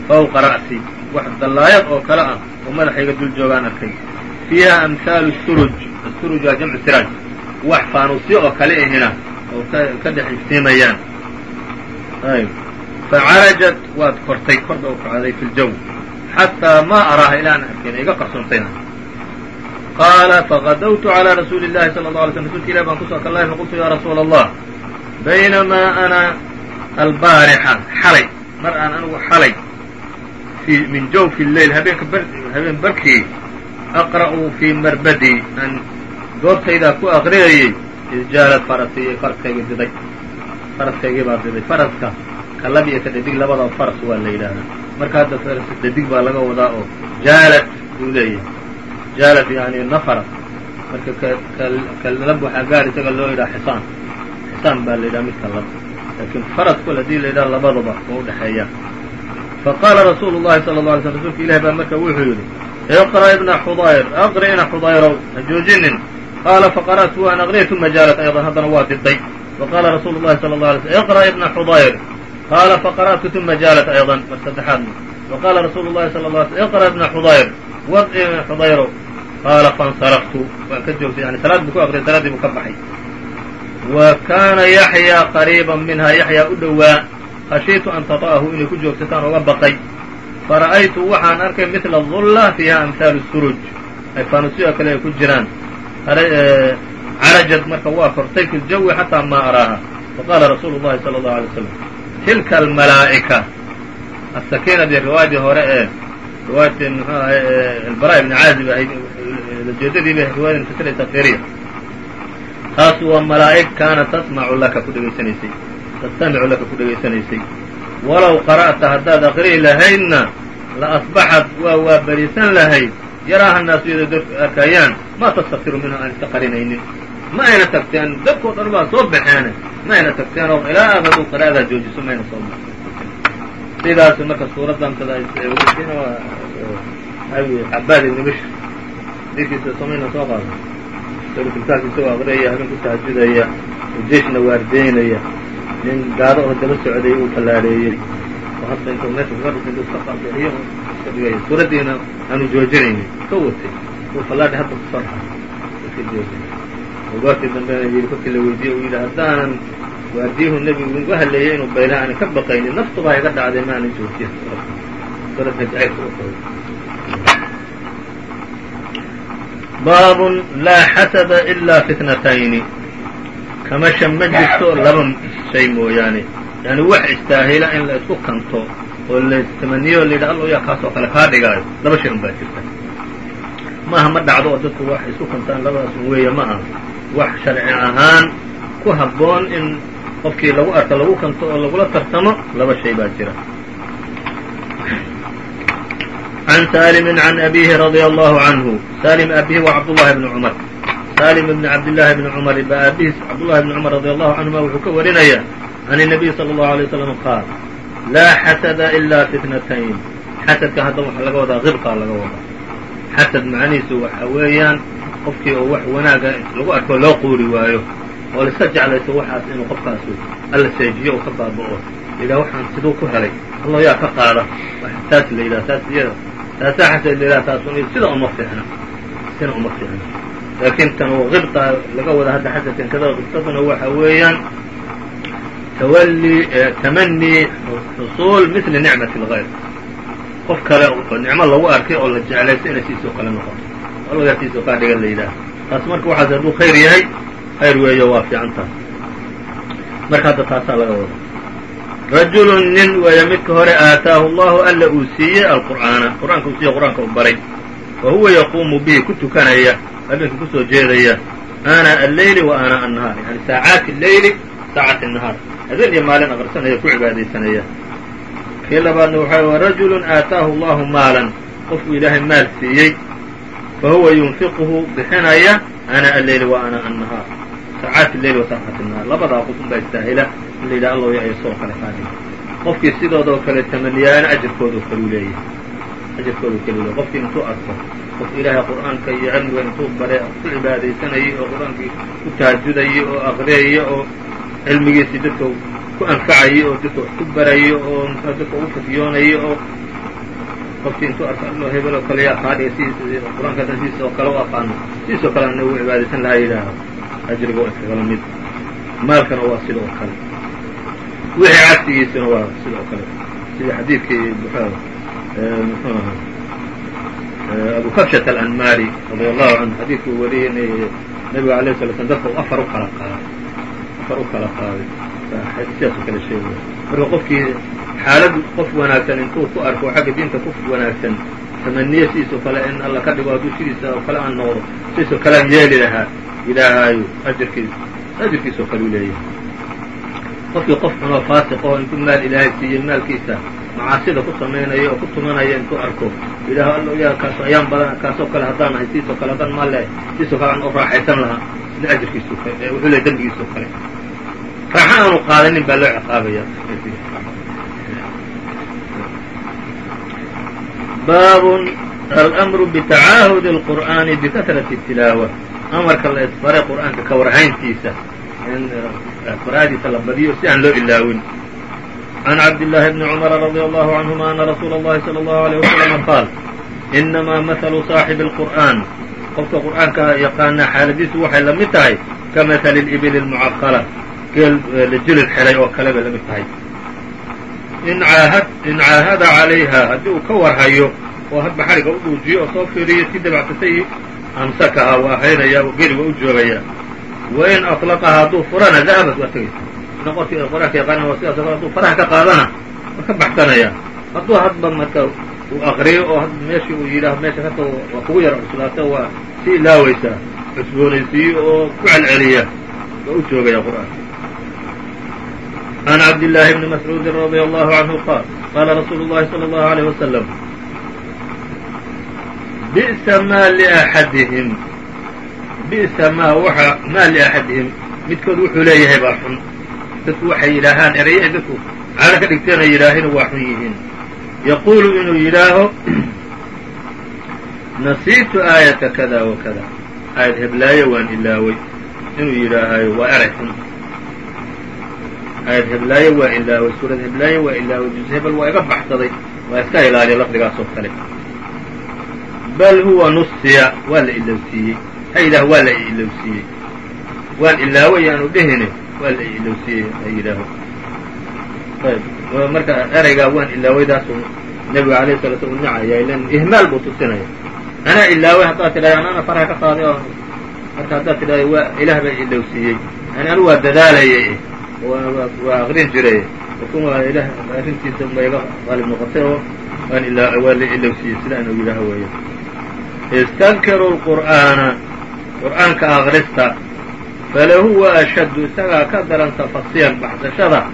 fawqa ra'si wax dallaayad oo kale ah oo madaxayga dul joogaan arkay fiiha amhaalu suruj asuruj waa jamcu siraaj wax faanuusyo oo kale ihina oo ka dhex iftiimayaan ayb facarajat waad kortay korba u kacday fi ljaw xataa ma araaha ilaan arkin iga qarsoontayna qaala faqadawtu calىa rasuuli الlahi salى الlه alay slm rsulka ilah baan kusoo kallahay faqultu ya rasuula الlah baynamaa ana albaarixa xalay mar aan anigu xalay min jawfi اleyl habeenka habeen barkii aqra'u fii marbadi aan goobtaydaa ku aqriyayey id jaalad farasii faraskayga diday. Faraskaygii baa diday. Faraska kalab iyo ka dhadig labadaba faras waa la yidhaahaa marka hadda faraska dhadig baa laga wadaa oo jaalad buu leeyahay. Jaalad yani nafara marka kalab waxaa gaar isaga loo yidhaha xisaan. Xisaan baa la yidhaha midka lab. Laakiin faras kol haddii la yidhaha labadaba waa udhexeeya faqaala rasuulu llahi sala la alay sl rsulka ilahi baa marka wuxuu yidhi iqra' ibna xudayr aqri ina xudayrow ha joojinin qaala faqara'tu waan aqriyay uma jaalat aydan haddana waa diday waqaala rasuulu llahi sala allau alay slm iqra' ibna xudayr qaala faqara'tu uma jaalat aydan mar saddexaadna waqaala rasuulu llahi sala la slm iqra' ibna xudayr wadci xudayro qaala fansaraftu waan ka joogtay yani salaad buu ku aqriyay salaaddii buu ka baxay wa kaana yaxyaa qariiban minhaa yaxyaa u dhowaa khashiitu an tata'ahu inay ku joogsataan oga baqay fara'aytu waxaan arkay midla dulla fiiha amhaalu suruj ay faanuusyo kale ay ku jiraan carajad marka waa kortay fi ljawi xataa maa araaha. Faqaala rasuulu llahi sala allahu alay slam tilka almalaa'ika. Asakiinadii riwaayadii hore ee riwaayadii mxuu ahay albara ibni caazib ahayd ujeedadiiba riwayada mufasiraysa firiya taas waa malaa'ig kaana tasmacu laka ku dhegaysanaysay tastamicu laka ku dhegaysanaysay walow qara'ta haddaad aqri'i lahaydna la asbaxad waa waa berisan lahayd yaraaha naasu iyadoo dadku arkayaan maa tastaktiru minhu aan iska qarinaynin ma ayna tagteen dadkoo dhan baa soo baxeene ma ayna tagteen oo ilaa aad qira'adaa joojiso mayna soo baxeen sidaas marka suuraddantada cabaad ibni bishr somayna soo qaada suratlkaas isagoo aqriyaya habeen tahajudaya jeeshna waardeynaya nin gaado oo daba socday uu fallaadheeyey oo hadda intuu meesha kaga dhis intuu iska qabixiyo iska dhigaya suuraddiina aanu joojinaynin ka watay uu fallaadhi hadda ku soo iska joojinay oo goortii dambena yidhi kolkii la weydiiyey uu yidhi haddaanan waardiyuhu nebigu igu haleeyay inuu bayla aanan ka baqaynin naftu baa iga dhacday ma aanan joojiya suuradda jacaylka u qabay baabun laa xasada ilaa fitnatayni kamasha ma jirto laba shay mooyaane yani wax istaahila in la isku kanto oo latamaniyo o layidha allo yaa kaasoo kale kaa dhigaayo laba shay un baa jirta maaha ma dhacdo oo dadku wax isku kantaan labadaas un weeye ma aha wax sharci ahaan ku habboon in qofkii lagu arko lagu kanto oo lagula tartamo laba shay baa jira عن سالم عن أبيه رضي الله عنه سالم أبيه وعبدالله بن عمر سالم بن عبدالله بن عمر ba aabihiis cabdاللahi بن cمر رضي الله عنهuma wuxuu ka warinaya عن النبي صلى الله عليه وسلم laa xasada ilaa fi xasadka hadda waxaa laga wadaa qibqaa laga wadaa xasad macnihiisu waxa weeyaan qofkii oo wax wanaaga lagu arko loo quuri waayo oo laiska jeclayso waxaas inuu qofkaasu alla seejiyo uu ka baaba'o layidhaha waxaan siduu ku helay allo yaa ka qaada taas la yidhaha taas iyada taasaa xasad la yidhaha taas sida uma fiicna sina uma fiicna laakiin tan oo qibqa laga wada hadda xasadkan kada qibsaduna waxa weeyaan tamanii xusuul mili nicmati اlgayr qof kale oo nicmo lagu arkay oo la jeclaysto inay siisoo kale noqoto allogaa siisoo kaa dhigan la yidhaha taas marka waxaas hadduu khayr yahay khayr weeyo waa fiican taas marka hadda taasaa laga wada rajulu nin weeye midka hore aataahu allahu alla uu siiyey alqur'aana qur'aanka uu siiye qur'aanka u baray wa huwa yaquumu bihi ku tukanaya habeenka ku soo jeedaya aanaa alleyli wa aanaa annahaar yani saacaati alleyli saacati nahaar habeen iyo maalin aqrisanaya ku cibaadaysanaya kii labaadna waxaa wa rajulun aataahu allahu maalan qofkuu ilaahay maal siiyey fa huwa yunfiquhu bixinaya aanaa alleyli wa aanaa annahaar saacaati alleyli wa saacati nahaar labadaa qof unbaa istaahila in la yidhaha allow ya soo kale qaadin qofkii sidoodoo kale tamaniyaana ajarkoodao kaluu leeyahay ajarkooda kaluu leeyahy qofkii intuu arko qof ilaahay qur'aanka iyo cilmiga intuu bare ku cibaadaysanayay oo qur'aankii ku tahajudayay oo aqriyaya oo cilmigiisii dadka ku anfacayay oo dadka wax ku barayay oo dadka ugu fadyoonayay oo qofkii intuu arko allo hebel oo kale yaa qaadhiga qur'aanka hadan sidiis oo kale u aqaano sidiis oo kale ana ugu cibaadaysan lahaa yidhaaho ajriga waa iskagala mid. Maalkana waa sidoo kale. Wixii cagsigiisuna waa sidoo kale. Sida xadiidkii mxuu aha abu kabshat alanmari radi allahu canhu xadiidku uu wariyey nabiga alayh sala slam dadka afar u kala qaaday afar u kala qaaday. Sidaasoo kale sheegaya marka qofkii xaalad qof wanaagsan intuu ku arko xagga diinta ku wanaagsan tamaniye sidiisoo kale in alla ka dhigo hadduu oo kale aan noqdo sidiisoo kale aan yeeli lahaa ilaahayu ajarkiis ajirkiisoo kale u leeyahay. Qofkii qof xunoo faasiq oo intuu maal ilaahay siiyey maalkiisa macaasida ku samaynaya oo ku tumanaya intuu arko yidhaaho allo yaa kaas ayaan badan kaasoo kale haddaan ahay sidiisoo kale haddaan maal lehay sidiisoo kale aan u raaxaysan lahaa kale wuxuu leeyahy dembigiisoo kale raaxo aanu qaadanin baa loo ciqaabaya baab alأmru btacaahud الqur'ani bikahrati الtilaawa amarka la isfaray qur'aanka ka warhayntiisa in qira'adiisa la badiyo si aan loo ilaawin عن cabd للhi بن cمر رضي الله عنهma أنa رsuul الlahi صلى الله عليه وسلم qاal إنmaa mثل صاaحب القرآن qofka qur'aanka yaqaana xaaladiisu waxay la mid tahay ka maثل الإبل المcaqلة geel la jilid xelay oo kale bay la tahay. In caahada عalayha haddii uu ka warhayo oo hadba xariga u dhuujiyo oo soo fiiriyo si dabactatay amsakaha waa haynaya oo geliga u joogaya. Wain aطlaqaha hadduu furana dahabat waa tegaysa ina qofkii qur'aanka yaqaana waa sidaas hadduu faraha ka qaadana waa ka baxsanaya. Hadduu hadba marka uu aqriyo oo meeshii uu yidhaaho meesha kata waa kugu yar cuslaato waa si ilaawaysaa cusboonaysiiyo oo ku celceliya waa u joogaya qur'aanka عن عبد الله بن مسعوud رضي الله عنه qاaل qاla رsuuل الlahi صلى الله عليه وسلم بئس ma لأحadihim بئsa ma wxa ma لأحadihim midkood wuxuu leeyahay baa xun dadku waxay yidhaahaan ereye ay dadku caado ka dhigteen ay yidhaaheen waa xun yihiin yaquulu inuu yidhaaho nasiitu aayata kada wa kada aayad heblaayo waan ilaaway inuu yidhaahayo waa eray xun aayad heblaayo waa ilaaway suurad heblaayo waa ilaaway juz hebel waa iga baxsaday. Waa iska ilaaliya lafdigaas oo kale. Bal huwa nusiya waa la ilowsiiyey ha yidhaaho waa la ilowsiiyey waan ilaaway yaanu dhehine waa la ilowsiiyey ha yidhaaho ayb marka eraygaa waan ilaawaydaasuu nebiga alayh sala u nacaya ilan ihmaal buu tusinaya. Anaa ilaaway haddaad tidhahda anana faraha ka qaaday oo marka haddaad tidhahda waa ilaah baa ilowsiiyey yani anu waa dadaalayay waa aqrin jiray. Lakin waa ilah arrintiisa iga qaalib noqotay oo waan waa la ilowsiiyey sida inuu yidhaaho weeya istankiru lqur'aana qur'aanka akrista falahu wa ashaddu isagaa ka daran tafasiyan baxsashada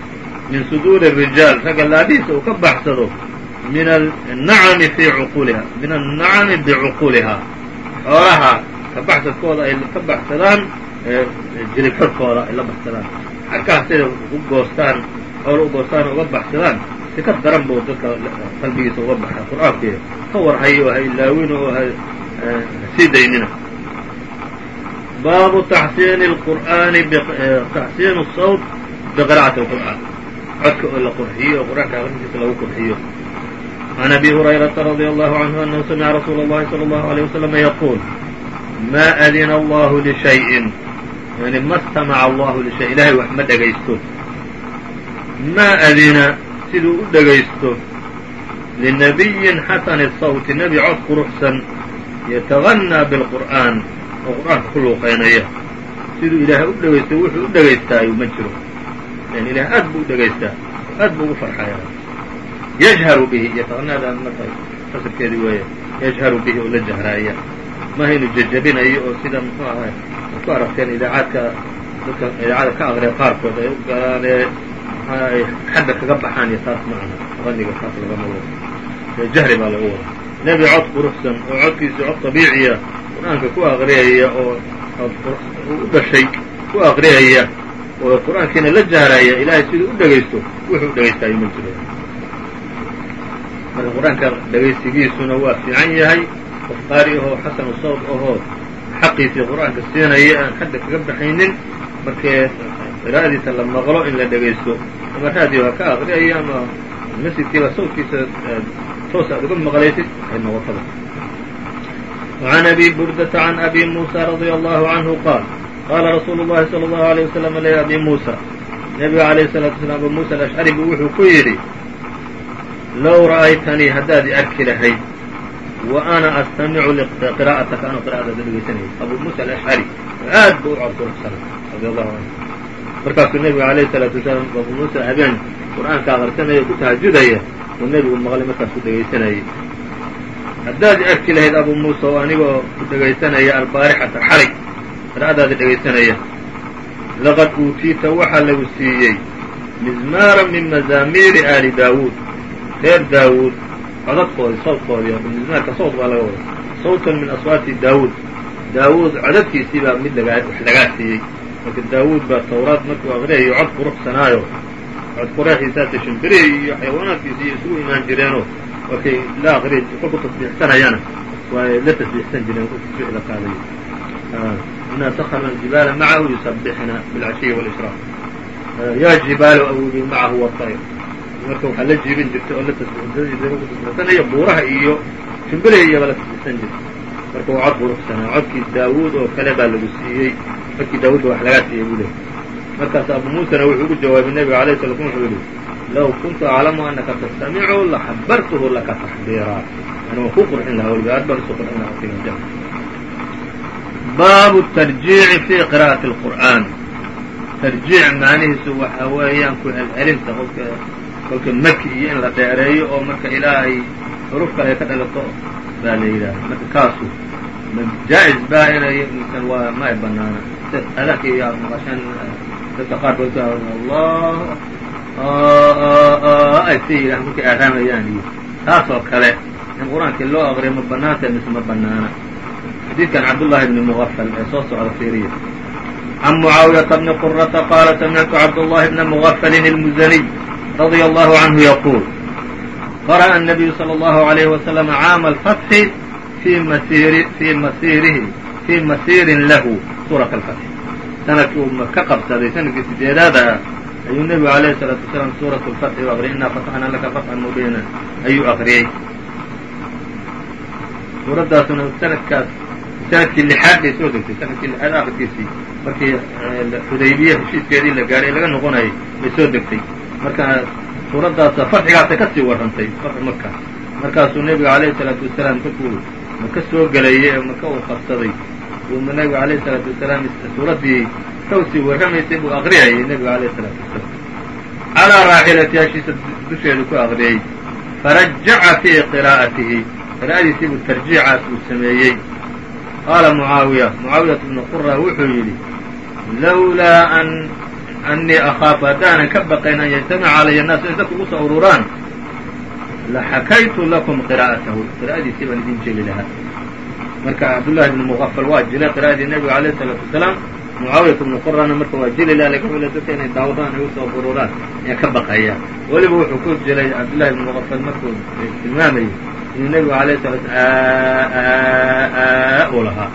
min suduuri الrijaal ragga laadhiisa uu ka baxsado min anacami fii cuquuliha min annacami bicuquulihaa xoolaha ka baxsadkooda ay ka baxsadaan jilib xorkooda ay la baxsadaan xarkaha siday u goostaan xoola u goostaan uga baxsadaan si ka daran buu dadka qalbigiisa uga baxa qur'aanku ka warhayo oo ha ilaawina oo ha sii daynina baabu taxsiini اqur'aani taxsiin الsawt biqira'ati اlqur'aan codka oo la qurxiyo oo qur'aanka aqrintiisa lagu qurxiyo عن أbي هريرةa رضي الله عنه أنه سمع رsuuل الlahi صلى الله عليه وسلم يقول maa adina allahu lishayin yani ma stamaca allahu lishay ilahay wax ma dhegaysto maa adina siduu u dhegaysto linabiyin xasani sawti nebi cod quruxsan yataغannaa bilqur'aan oo qur'aanka ku luuqaynaya siduu ilaahay u dhegaysto wuxuu u dhegaystaayo ma jiro yani ilahay aad buu u dhegaystaa aad buu ugu farxaya yajharu bihi yataغannaada marka fasirkeedii weeye yajharu bihi oo la jahraaya maha inuu jejabinayo oo sida muxuu ahay ku aragteen idaacaadka dadka idaacada ka aqriya qaarkood ay u galaanee maxaa ay xadda kaga baxaan iyo taas macna qaniga taas lagama wado jahri baa lagu wada nebi cod quruxsan oo codkiisii cod طabiiciya qur'aanka ku aqriyaya oo u dhashay ku aqriyaya oo qur'aankiina la jahraya ilaahay siduu u dhegaysto wuxuu dhegaystaayo ma jiro marka qur'aanka dhegaysigiisuna waa fiican yahay qof qaari ahoo xasanu sawt ahoo xaqiisii qur-aanka siinaya aan xadda kaga baxaynin markee qiraa'adiisa la maqlo in la dhegaysto ama raadiyo ha ka aqriyayo ama masjidkiiba sawtkiisa toos aad uga maqlaysid ay noqotaba وعn أbي burdةa عن أbي موسى رضي الله عنه qاal qاla رsuuل الlahi صلى الله عليه وسلم لأbي موسى nebiga عalيه الصلاة وسلام abu muسى الأشعري bu wuxuu ku yidhi low ra'aytanii haddaad i arki lahayd wa ana astamicu qira'ataka anoo qira'adaada dhegaysanayay abu musa alashcari aad buu u codkuruxsanay radi allahu canhu markaasuu nebigu alayhi salaatu wasalaam abu muusa habeen qur'aanka aqrisanaya ku tahajudaya uu nebigu maqlay markaasuu dhegaysanayay haddaad arki lahayd abu muusa oo anigoo ku dhegaysanaya albaarixata xalay qira'adaada dhegaysanaya laqad uutiita waxaa lagu siiyey mizmaara min mazaamiiri aali daawuud reer daawuud codadkoodi sawdkoodii imaarka sawd baa laga wada sawtan min aswaati daawuud daawuud codadkiisii baa mid laga wax lagaa siiyey marka daawuud baa tawraad markuu aqriyayo cod quruxsanaayo cod qureexiisaasi shimbirihii iyo xayawaanaadkiisii iyo isugu imaan jireenoo markay la aqriya wuxuu ku tasbiixsanayana waay la tasbiixsan jireen tasbiixda qaadayo inaa sakrna jibaala macahu yusabbixna bilcashiyi wاlishraaq yaa jibaalu awbi macahu wطayr marka waxaa la jiibin jirtay oo la tasbasanaya buuraha iyo shimbiriha la tasbisan jirtay marka waa cod buruxsanaa codkii daawuud oo kale baa lagu siiyey codkii daawud baa wax lagaa siiyey buu leeyay markaas abu muusana wuxuu ugu jawaabay nebiga alayh sala wuxuu yidhi low kuntu aclamu anaka tastamicu laxabartuhu laka taxbiiraa yani waan qurxin lahaa weliba aad baan u soo qurxin lahaa wtiga jana baabu tarjiici fi qira'ati اlqur'aan tarjiic macnihiisu waxa weeyaan ku celcelinta qofka kolka maki iyo in la dheereeyo oo marka ilaa xuruf kale ka dhalato baa la yidhaaha marka kaasu jaa-is baa inay waa ma banaana. Adaanka iyo maqashaan dadka qaarkood ka allah ay si yidhahan markay aaraamayaan iyo taas kale in qur'aankii loo aqriyo ma banaanta mise ma banaana. Xadiidkan cabdullahi bni mugafal ee soo socda fiiriya. Can mucaawiyaةa bni qurata qaala samictu cabdullahi bna mugafalin اlmuzaniy radia allahu canhu yaquul qara'a الnabiyu salى اllahu عalayhi waslama caama alfatxi fii masiirihi fii masiirin lahu suurat alfatxi sanadkii uu ka qabsaday sanadkii sideedaada ah ayuu nebigu alayhi الsalaatu wasalaam suurat lfatxi u aqriyay inaa fatxnaa laka fatxan mubiina ayuu aqriyey suuraddaasuna sanadkaas sanadkii lixaad bay soo degtay sanadkii lixaad akhirkiisii markii xudaybiye heshiiskeedii la gaadhay laga noqonayay bay soo degtay marka suuradaasa farxigaasa ka sii warrantay fatxu maka markaasuu nebiga calayhi salaatu wasalaam markuu maka soo gelayay ee maka uu qabsaday uu nebiga calayhi salaatu wasalaam suuraddii ka warramaysay buu aqriyayay nebiga calayhi salaatu wasalaam. Calaa raaxilatiyaashiisa dusheedu ku aqriyey farajaca fii qiraa'atihi. Qiraa'adiisii buu tarjiicaas uu sameeyey. Qaala mucaawiya mucaawiyatu bnu qura wuxuu yidhi lawlaa an annii akhaafu haddaanan ka baqayn an yajtamica calaya annaas in dadku ugu soo ururaan laxakaytu lakum qiraa'atahu qiraa'adiisii baan idin jeli lahaa marka cabdullahi bnu muqafal waa jilay qiraa'adii nebiga alayh isalaatu wasalaam mucaawiyat bnu qurana marka waa jeli laha laakiin wala dadka inay daawadaan ay u soo ururaan ayaa ka baqaya weliba wuxuu ku jilay cabdullahi bnu muqafal markuu tilmaamayay inuu nebigu alayh sala u lahaa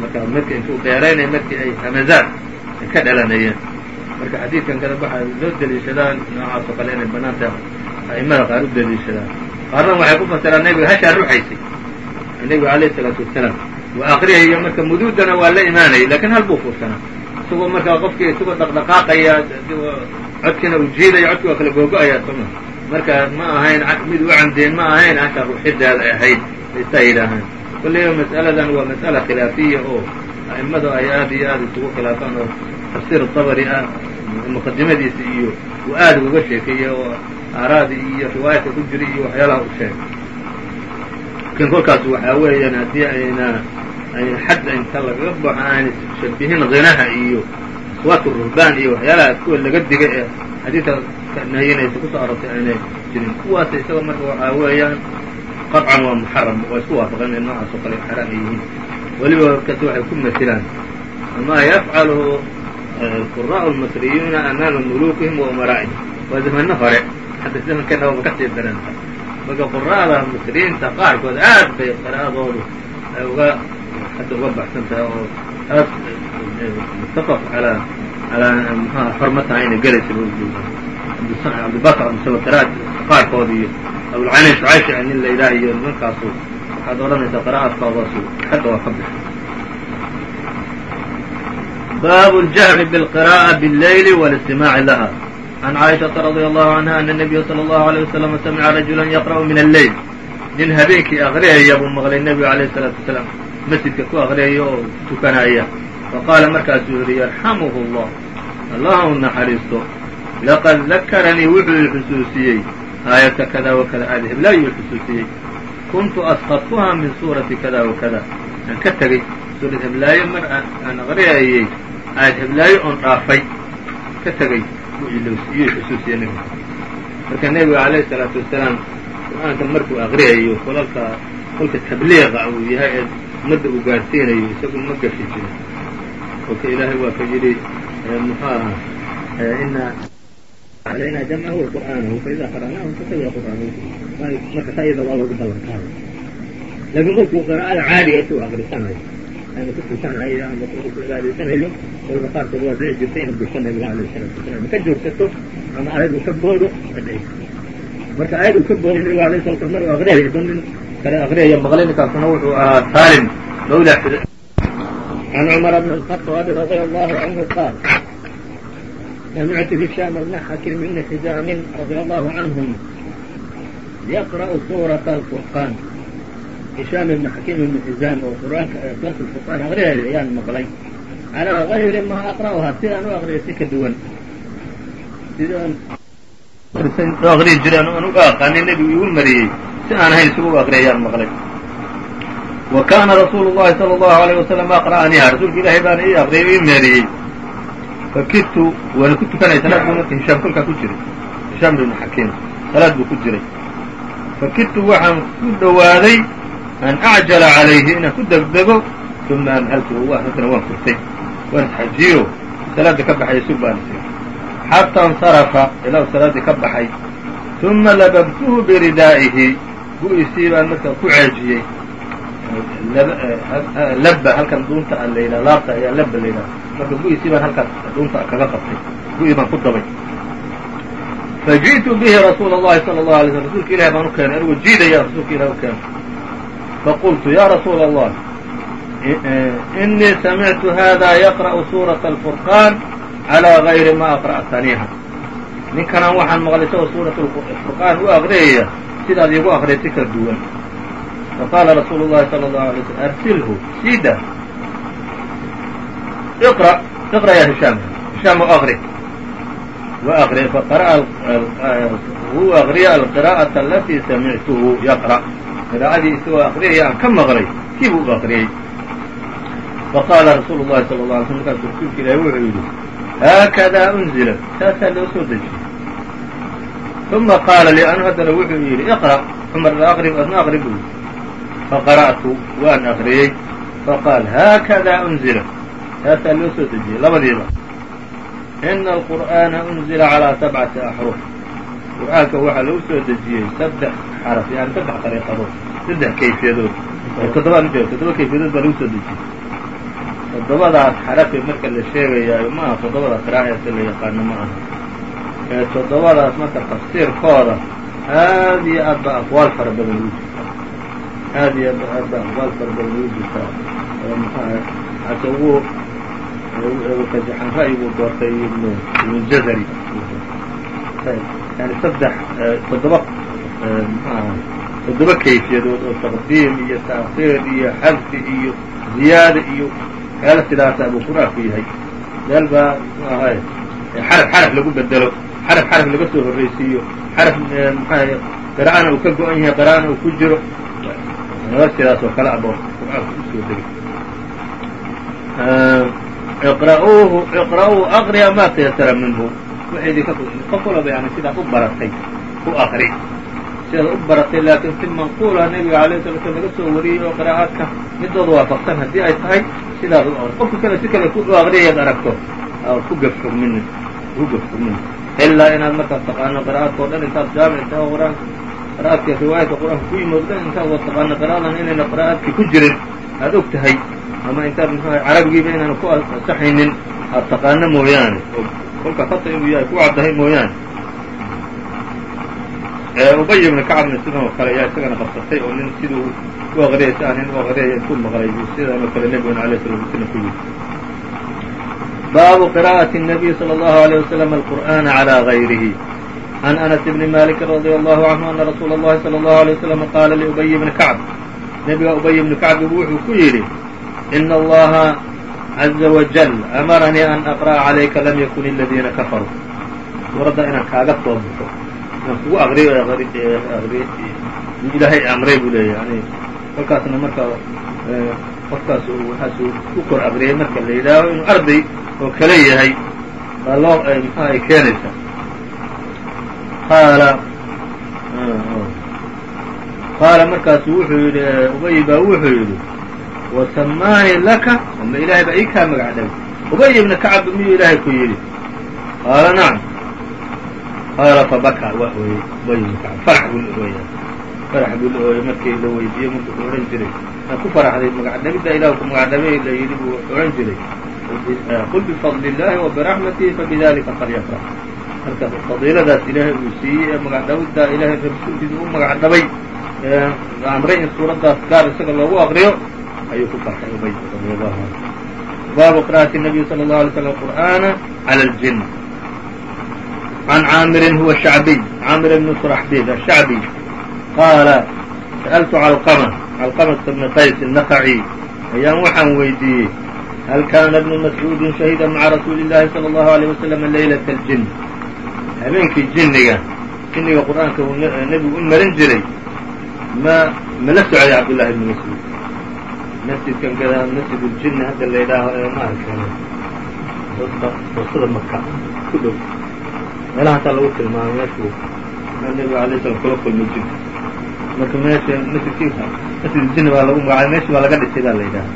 marka marki intuu dheeraynaya markii ay hamazaad ka dhalanayeen marka xadiidkan kada waxaa loo deliishadaa noocaas oo kale inay bannaan tahay a'imada qaar u deliishadaan qaarna waxay ku fasiraan nebiga hashaa ruxaysay nebigu alayh salaatu wasalaam waa aqriyayo marka muduudana waa la imaanayay laakiin hal buu fuursanaa isagoo markaa qofkii isagoo dhaqdhaqaaqaya codkiina uu jiidaya codki waa kala googo-aya soma marka ma ahayn mid u camdeen ma ahayn hasha ruuxideeda ay ahayd bay saa yidhaahaan kollayba mas'aladan waa mas'ala khilaafiya oo a'immadu ay aad iyo aad isugu khilaafaan oo tafsiir dabari ah muqadimadiisa iyo uu aad uga sheekeeyey oo aaraadi iyo riwaayadka ku jira iyo waxyaalaha u sheegay. Lakin kolkaas waxaa weeyaan haddii ayna ayna xadda inta lagaga baxo aanay shabihin hinaha iyo aswaat ruhbaan iyo waxyaalaha kuwa laga digay ee xadiidka nahiyinaysa ku soo arortay aynay jirin. Kuwaas isaga marka waxaa weeyaan qaطcan waa muxaram waa isku waafaqeen in noocaas oo kale xaraam ay yihiin. Weliba markaas waxay ku masilaan. Ama yafcaluhu quraau lmasriyuuna amaama muluukihim wa waa zamano hore hadda zamanka dhaba ma ka sii daran marka qura'da masriyiinta qaarkood aad bay qira'adoodu ay uga hadda uga baxsan tahay oo aad mutafaq alaa alaa mxuha horma inay gelaysa cabdibakr mise qaarkood iyo abulcali shucayshi nin iyo nimankaasu waxaad odhanaysaa qira'adkoodaas hadda waa ka bixi bab اljahri bاlqirاءة bالleyl والاstimaaci laha عan caaishaةa radي allahu canha ana الnabiya slى اllahu عalيه waslm samca rajula yaqrأu min alleyl nin habeenkii aqriyaya buu maqlay nebigu alayh الsalaatu wasalaam masjidka ku aqriyaya oo tukanaya faqaala markaasuu yihi yarxamuhu اllah allah u naxariisto laqad dakaranii wuxuu i xusuusiyey aayata kada wakada aada heblaayuu i xusuusiyey kuntu asqadtuha min suurati kada wakada aan ka tegey suurad heblaayo mar aan aqriyayey aayad heblaayo oon dhaafay ka tegey iyuu xusuusiye nebiga marka nebiga alayhi salaatu wasalaam qur'aanka markuu aqriyayo kolalka kolka tabliiqa uu yahay ee ummadda uu gaadhsiinayo isagu ma gafi jirin. Kolka ilaahay waa ka yidhi muxuu ahaa ina alayna jamcahu waqur'aanahu faida qara'naahu fattabic qur'aanahu marka taa iyada waa lagu ballan qaaday laakiin kolkuu qiraa'ada caadiga intuu aqrisanayo aynu ku tukanhayo ama ku cibaadaysanayo kolba qaarkood waa dhici jirtay inuu busho nabiga alayh salatu wasalam ka joogsato ama aayad uu ka boodo marka aayad uu ka booday nabiga alayh salatu mar aqriyayo nin kale aqriyaya maqlay ninkaasuna wuxuu ahaa saalim mawla عن عمر بن الخطاب رضي الله عنه قال سمعت هشام بن حكيم بن حزام رضي الله عنهم يقرأ سورة الفرقان hishaam ibni xakiim ibni xizaam oo qur'aanka aaswaat lfuqaha aqriyaheeda ayaan maqlay calaa ayri maa aqra'uhaa sidaan u aqriya si ka duwan sidaan u aqriyi jireen aan uga aqaanin nebigu iigu mariyey si aan ahayn isugu aqriya ayaan maqlay wa kaana rasuulu llahi sala allahu alayh wasalam aqra'aniha rasuulka ilaahay baana ii aqriyay o ii meeriyey fakidtu waana ku tukanaya salaad buu marka hishaam kolkaa ku jiray hishaam ibni xakiim salaad buu ku jiray fakidtu waxaan ku dhowaaday an acjala calayhi inaan ku degdego uma amhaltuhu haddana waan furtay waan isxajiyo salaadda ka baxay isug baan isii insarafa ilaa u ka baxay uma lababtuhu biridaa'ihi gu'isii baan markaa ku ceejiyey labba halkan dhuunta a la laabta ayaa labba la yidhaha marka gu'isii baan halkaas dhuunta kaga qabtay gu'i baan ku dabay fa bihi rasuula allahi sala allahu alay slm rasuulka ilahi baan u keenay anigu jiidaya rasuulka ilahi u keena faqultu ya rasuula allah inii samictu hada yaqra'u suuraةa alfurqaan calىa gayri ma aqra'taniiha ninkanaan waxaan maqlay isagoo suurat furqaan u aqriyaya sidaad iigu aqriyay si ka duwan faqaala rasuulu llahi salى اlahu alay slm arsilhu sida iqra iqra ya hishaam hishaam aqri وأقرئ فقرأ wuu أqriya القراءaة اlatي samictuhu yqرأ qira'adii isagoo akriyaya aan ka maqlay kii buu u akriyey faqaala rasuulu llahi sala la sl markaasu rasuulka ilaahi wuxuu yidhi haakadaa unzila taasaa loo soo dejiyey uma qaala lianu haddana wuxuu yidhi iqra' cumar aqri adna aqri buu yidhi faqara'tu waan akriyey faqaal haakadaa unzila taasaa loo soo dejiyey labadiiba ina alqur'aana unzila calaa sabcati axruf qur'aanka waxaa lagu soo dejiyey saddex xaraf yani saddex dariiqadood saddex kayfiyadood. Toddobaan ujeeda toddoba kayfiyadood baa lagu soo dejiyey. Toddobadaas xarafe marka la sheegayaayo ma aha toddobada qiraa'eese la yaqaano ma aha. Ee toddobadaas marka tafsiirkooda aad iyo aad ba aqwaal fara badan ugu jirtaa aad iyo aad ba aqwaal fara badan ugu jirtaa maxaa hase ugu kajaxan ra'yiguu doortay ibn ibnjazari yani saddex toddoba mxuaha kayfiyadood oo taqdiim iyo ta'kiir iyo xadfi iyo ziyaada iyo waxyaala sidaasa buu qur'aanku yahay meel baa ahay xaraf xaraf lagu bedelo xaraf xaraf laga soo horreysiiyo xaraf mxuaha qira'ana uu ka go-an yahay qira'ana uu ku jiro naba sidaas oo kale aba qur'aanku u soo degay iqra'uuhu iqra'uu aqriya ma tayasara minhu qof walaba yani sidaad u baratay u aqri sidaad u baratay laakiin si manquula nebiga alayh sala slam laga soo wariyey oo qiraa'aadka midooda waafaqsan haddii ay tahay sidaad u aqri qofka kale si kale u aqriyayaad aragto ku gafxugminin ku gafxugmin ilaa inaad markaas taqaano qira'aadka o dhan intaad jaamic tahay oo qur'aanka qira'aadka riwaayadka qur'aanka ku yimid o dhan intaad wad taqaano qira'adan inayna qira'aadkii ku jirin aad og tahay ama intaad mxu carabigiiba inaanu ku ansaxaynin aad taqaano mooyaane oo kolka khata inuu yahay ku caddahay mooyaane ubay ibna kacabna sidan oo kale ayaa isagana qabsatay oo nin siduu u aqriyay si aan nin u aqriyay intuu maqlay sidan oo kale nebiguna alayh salatu waslam ku yidhi baabu qira'ati الnabiy salى اllahu عalيه waslm alqur'ana عalى غayrihi عan anas bni maliki radي allahu canhu ana rasuula اllahi salى اllahu عalيه waslm qaala liubay bni kacb nebiga ubay ibni kacbigu wuxuu ku yidhi ina allaha عaزa wajل amaranii an aqra'a calayka lam yakun اladiina kafaruu suuradda inaan kaaga soo baxo inaan kugu aqriyo ilaahay amray buu leeya yani kolkaasna marka qofkaas waxaasu ku kor aqriyay marka la yidhaaho inuu arday oo kale yahay baa loo mxu ay keenaysaa qaala qaala markaasu wuxuu yidhi ubay baa wuxuu yidhi wasamaanii laka ama ilaahay baa ii magac dhaway ubay ibna kacab miyuu ilaahay ku yidhi qaala nacam qaala fabakaa waa ooyey ubay ibna kacab farax buu ooyaa farax buu la ooyay markii la weydiiyey ku odhan jiray aa ku faraxday magacdhabidda ilah ku magacdhabay la yidhi buu odhan jiray qul bifadli illahi wa biraxmatihi fabidalika falyafrax marka fadiiladaas ilaahay uu siiyey ee magacdhabiddaa ilahay rasuulkiisa u magacdhabay amray in suuraddaas gaar isaga loogu aqriyo ayuu ku farxay ubay radi allahu canhu baabu qira'ati الnabiy salى الlaه alay slm qur'ana clى اljin عن cاamr huwa شhعبي cاamr بن سرحبيل الشhعبي qaala sألت علqمة علqمة بن qays النخعي ayaan waxaan weydiiyey hal kana بن مسعوud شhahida mعa rasuuli الlahi صلى الlه عليه وسلم laylaة الجin habeenkii jinniga jinniga qur'aanka uu nebigu u marin jiray ma mala socday cabdاللahi بن مسعوud masjidkan gada masjid اljini hadda la yidhaaho ee maarka boostada maka ku dhow meelaha hataa lagu tilmaamay meeshuu nebigu alay slam kula kulmay jinka marka meesha masjidkiisa masjid ljini baa lagu magacay meeshi baa laga dhisay baa la yidhaha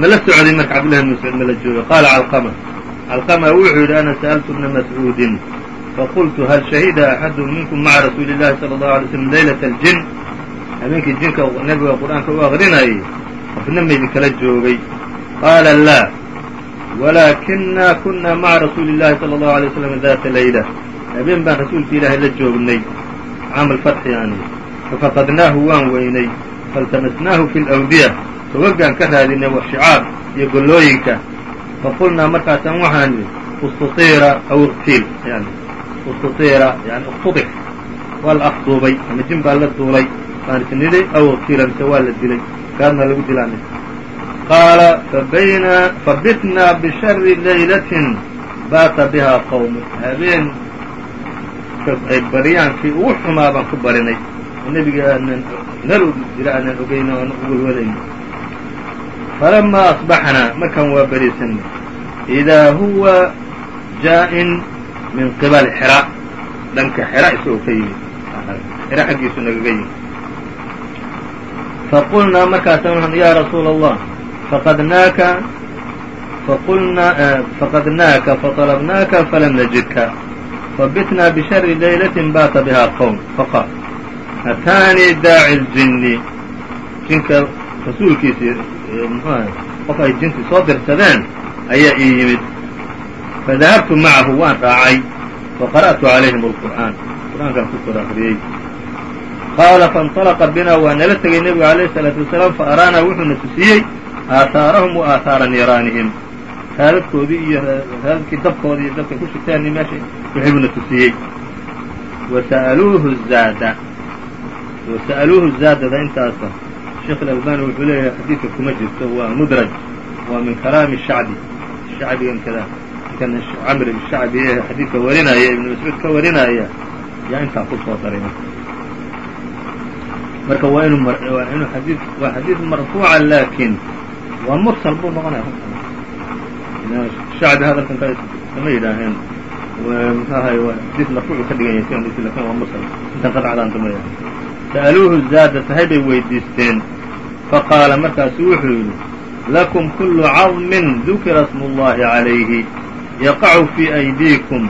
mala socday marka cabdillahi bn mascuud mala joogay qaala calqama calqama wuxuu yidhi ana sa'altu bna mascuudin faqultu hal shahida axadu minkum maca rasuuli اllahi salى الlahu alay slm laylaة اljin habeenkii jirka nebiga qur'aanka u aqrinayay qofna maydikala joogay. Qaala laa walaakinaa kunaa maca rasuuli illahi sala allahu alay wasalam daata layla. Habeen baan rasuulka ilaahay la joognay caama alfatxi yani fafaqadnaahu waan weynay. Faltamasnaahu fi alawdiya togagaan ka raadinay wa iyo gollooyinka. Faqulnaa markaasaan waxaan nidhi istutiira aw iqtiil yani istutiira yani iqtudix waa la afduubay ama jin baa la duulay baan isnidhi aw mise waa la dilay gaadna lagu dilaana qaala fabayna fabitnaa bishari laylatin baata bihaa qawm habeen ay baryaankii ugu xumaa ku barinay. Nebiga aanan u jira aanan ogeyn o aan uwalwadayn falamaa markaan waa beriisanay idaa huwa jaa-in min qibali xira dhanka xira isagoo ka yimid. Xira xaggiisu nagaga yimid faqulnaa markaasaan waxaan yaa rasuula allah faqadnaaka faqulnaa faqadnaaka faطalabnaaka falam najidka fabitnaa bishari laylatin baata bihaa qowm faqaal ataanii daaci ljinni jinka rasuulkiisii mxuaha qof ay jintii soo dirsadeen ayaa ii yimid fadahabtu macahu waan raacay faqara'tu calayhim alqur'aan qur'aankaan ku kor akriyey qaala faاnطalaqa bina waa nala tegay nebigu alayh الsalaatu wasalaam faaraanaa wuxuuna tusiyey aahaarahum wa aahaara niiraanihim raadadkoodii iyo raadadkii dabkoodii iyo dabkay ku shiteen meesha wixii buuna tusiyey wasa'aluuhu zaada wasa'aluuhu zaadada intaasa sheekh alalbani wuxuu leeyahay xadiidka kuma jirto waa mudraj waa min kalaami shacbi shacbigan kada ninkan camr shacbi ee xadiidka warinaya ibnu mascuud ka warinaya yaa intaa ku soo daray marka waa inu xadii waa xadiid marfuuca laakin waa mursal buu noqonaya shacbi hadalkan kama yidhaaheen. Mxuahay xadiid marfuucu ka dhigan yahay si laakiin waa mursal. Intan qadcadaan damaya sa'aluuhu zaada sahay bay weydiisteen faqaala markaasu wuxuu yidhi lakum kulu cadmin dukira smu اllahi calayhi yaqacu fii aydiikum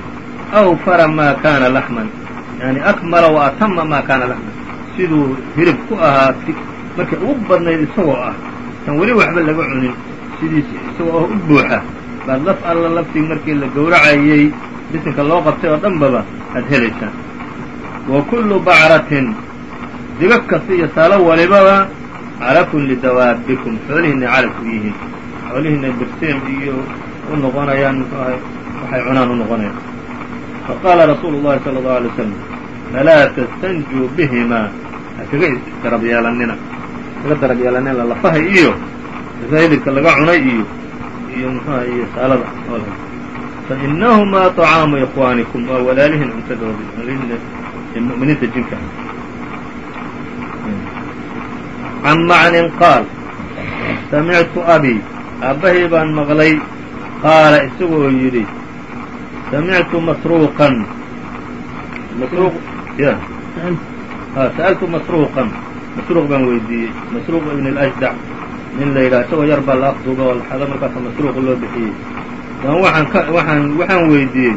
awfara ma kana laxman yani akmala wa atama ma kana laxman siduu hilib ku ahaa markay ugu badnayd isagoo ah tan weli waxba laga cunin sidiis isagoo oo u buuxa. Baad laf alla laftii markii la gowracayey bisinka loo qabtay oo dhanbaba aad helaysaan wa kullu bacratin digag kasta iyo saalo walibaba calafun lidawaabikum xoolihiinay calaf u yihiin. Xoolihiinay birseem iyo u noqonayaan muxuu waxay cunaan u noqonayaan. Faqaala rasuulu llahi sala allahu alay wasalam falaa tastanjuu bihimaa ha kaga darab yeelannina kaga darab yeelannina lafaha iyo hilibka laga cunay iyo iyo muxuaha iyo saalada. Fa inahumaa طacaamu ikhwaanikum waa walaalihin cuntadoodii mu'miniinta jinka. Can macnin qaal samictu abi aabbahay baan maqlay. Qaala isagoo yidhi samictu masruuqan masruuq sa'altu masruuqan masruuq baan weydiiyey masruuq ibn اlأjdac nin la yidhaha isagoo yar baa la afduuba oo laxado markaasa masruuq loo bixiyey waan waxaan ka waxaan waxaan weydiiyey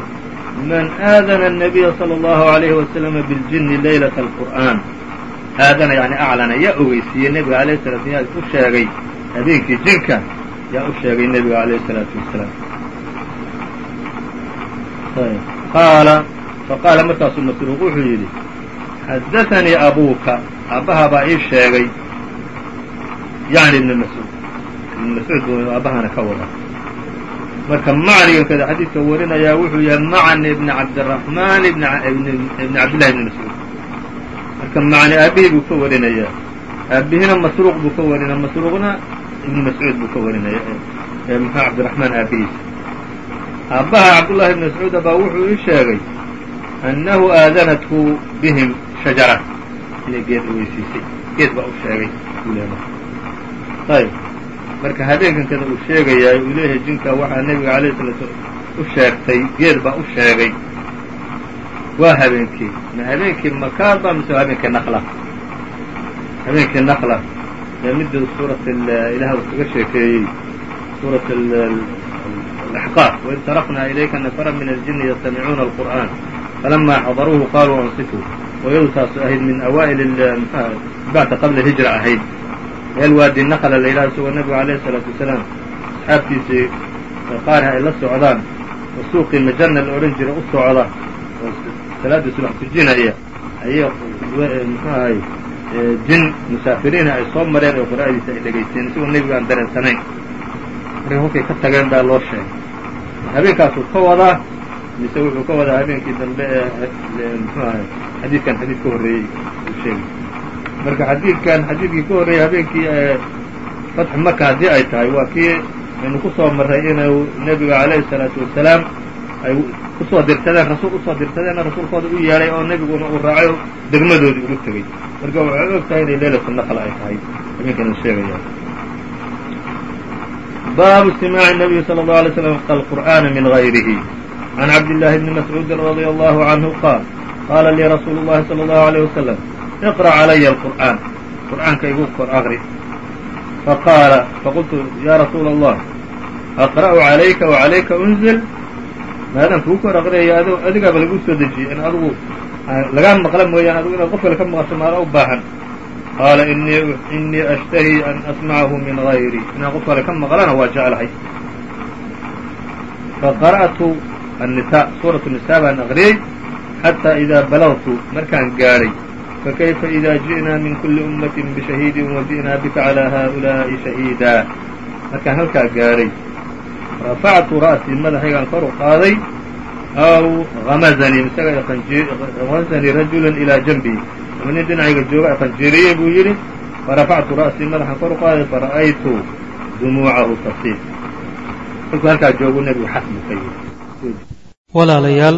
man aadana الnabiya salى اllahu عalayhi waslama biاljini laylaة اlqur'an aadana yani aclana yaa ogeysiiyey nebiga alayh salatu yaa u sheegay habeenkii jinka yaa u sheegay nebiga alayh الsalaatu wasalaam qaala faqaala markaasuu masruuq wuxuu yidhi xadaanii abuuka aabbaha baa ii sheegay yani ibn mascuud ibn mascuud aabbahana ka wada marka macnigankada xadiidka warinayaa wuxuu yahay macni ibn cabdiraxmaan ibn cabdillahi ibni mascuud marka macni aabbihii buu ka warinayaa aabbihina masruuq buu ka warinaya masruuqna ibn mascuud buu ka warinaya muxuu cabdiraxmaan aabbihiisa aabbaha cabdullahi ibn mascuud baa wuxuu ii sheegay annahu aadanathu bihim shajara inay geed ogeysiisay geed baa u sheegay ayb marka habeenkankada uu sheegayaa uu leeyahay jinka waxaa nebiga alayh salatu u sheegtay geed baa u sheegay. Waa habeenkii. Ma habeenkii makaaba mise habeenkii naqla habeenkii naqla ee midda suurat ilaah uu kaga sheekeeyey. Suurat axqaaf waid sarafnaa ilayka nafara min aljini yastamicuuna alqur'an falama xadaruuhu qaluu ansituu hooyadu taasu ahayd min awaa'il bacda qabla hijra ahayd meel waadi naqla la yidhaha isagoo nebigu alayhi salaatu wasalaam asxaabtiisii qaarha ay la socdaan oo suuqii majana la odhan jira u socda oo salaaddii subax tujinaya ayay muxuu ahay jin musaafiriina ay soo mareen oo qira'adiisa ay dhegaysteen isagoo nebigu aan dareensanayn marka kolkay ka tageen baa loo sheegay habeenkaasuu ka wadaa mise wuxuu ka wadaa habeenkii dambe ee muxuu ahay xadiidkan xadiid ka horreeyey uu sheegay marka xadiidkan xadiidkii ka horreeyey habeenkii fatxu maka haddii ay tahay waa kii aynu ku soo inuu nebigu calayhi salaatu wasalaam ay u soo dirsadeen rasuul u soo dirsadeenna rasuulkooda u yeedhay oo nebiguna uu raacay degmadoodii ugu tegey marka waxay og tahay inay leylatu naql ay tahay habeenkan sheegaya. Baabu istimaaci nabiyi sala allahu alay slam alqur'aana min hayrihi can cabd bni mascuudin radia allahu canhu qaal qaala lii rasuulu اllahi salى اllahu عalيه wasalam iqra' calaya alqur'aan qur'aanka igu kor aqri faqaala faqultu ya rasuula allah aqra'u calayka wacalayka unzil maadaan kugu kor aqriyaya ad adigaaba laguu soo dejiyey in adugu lagaa maqla mooyaan adugu inaad qof kale ka maqasho maala u baahan qaala inii ashtahii an asmacahu min gayri inaan qof kale ka maqlana waa jeclahay faqara'tu النساء suuraة النساء baan aqriyey xatىa إida balغtu markaan gaadhay fakayfa إida jiئnaa min kuli أmaة bشhahiidi وajiئnaa bika عalى haؤulaaءi شhahiida markaan halkaa gaadhay rafactu ra'sii madaxaygaan kor u qaaday aw غamazanii isaga غamazanii rajul ilىa janbi ama nin dhinacayga jooga qanjiiriyey buu yidhi farafactu ra'sii madaxaan kor u qaaday fara'aytu dumuucahu tasiil kolkuu halkaa joogu nebigu xasbu ka yidhi walaalayaal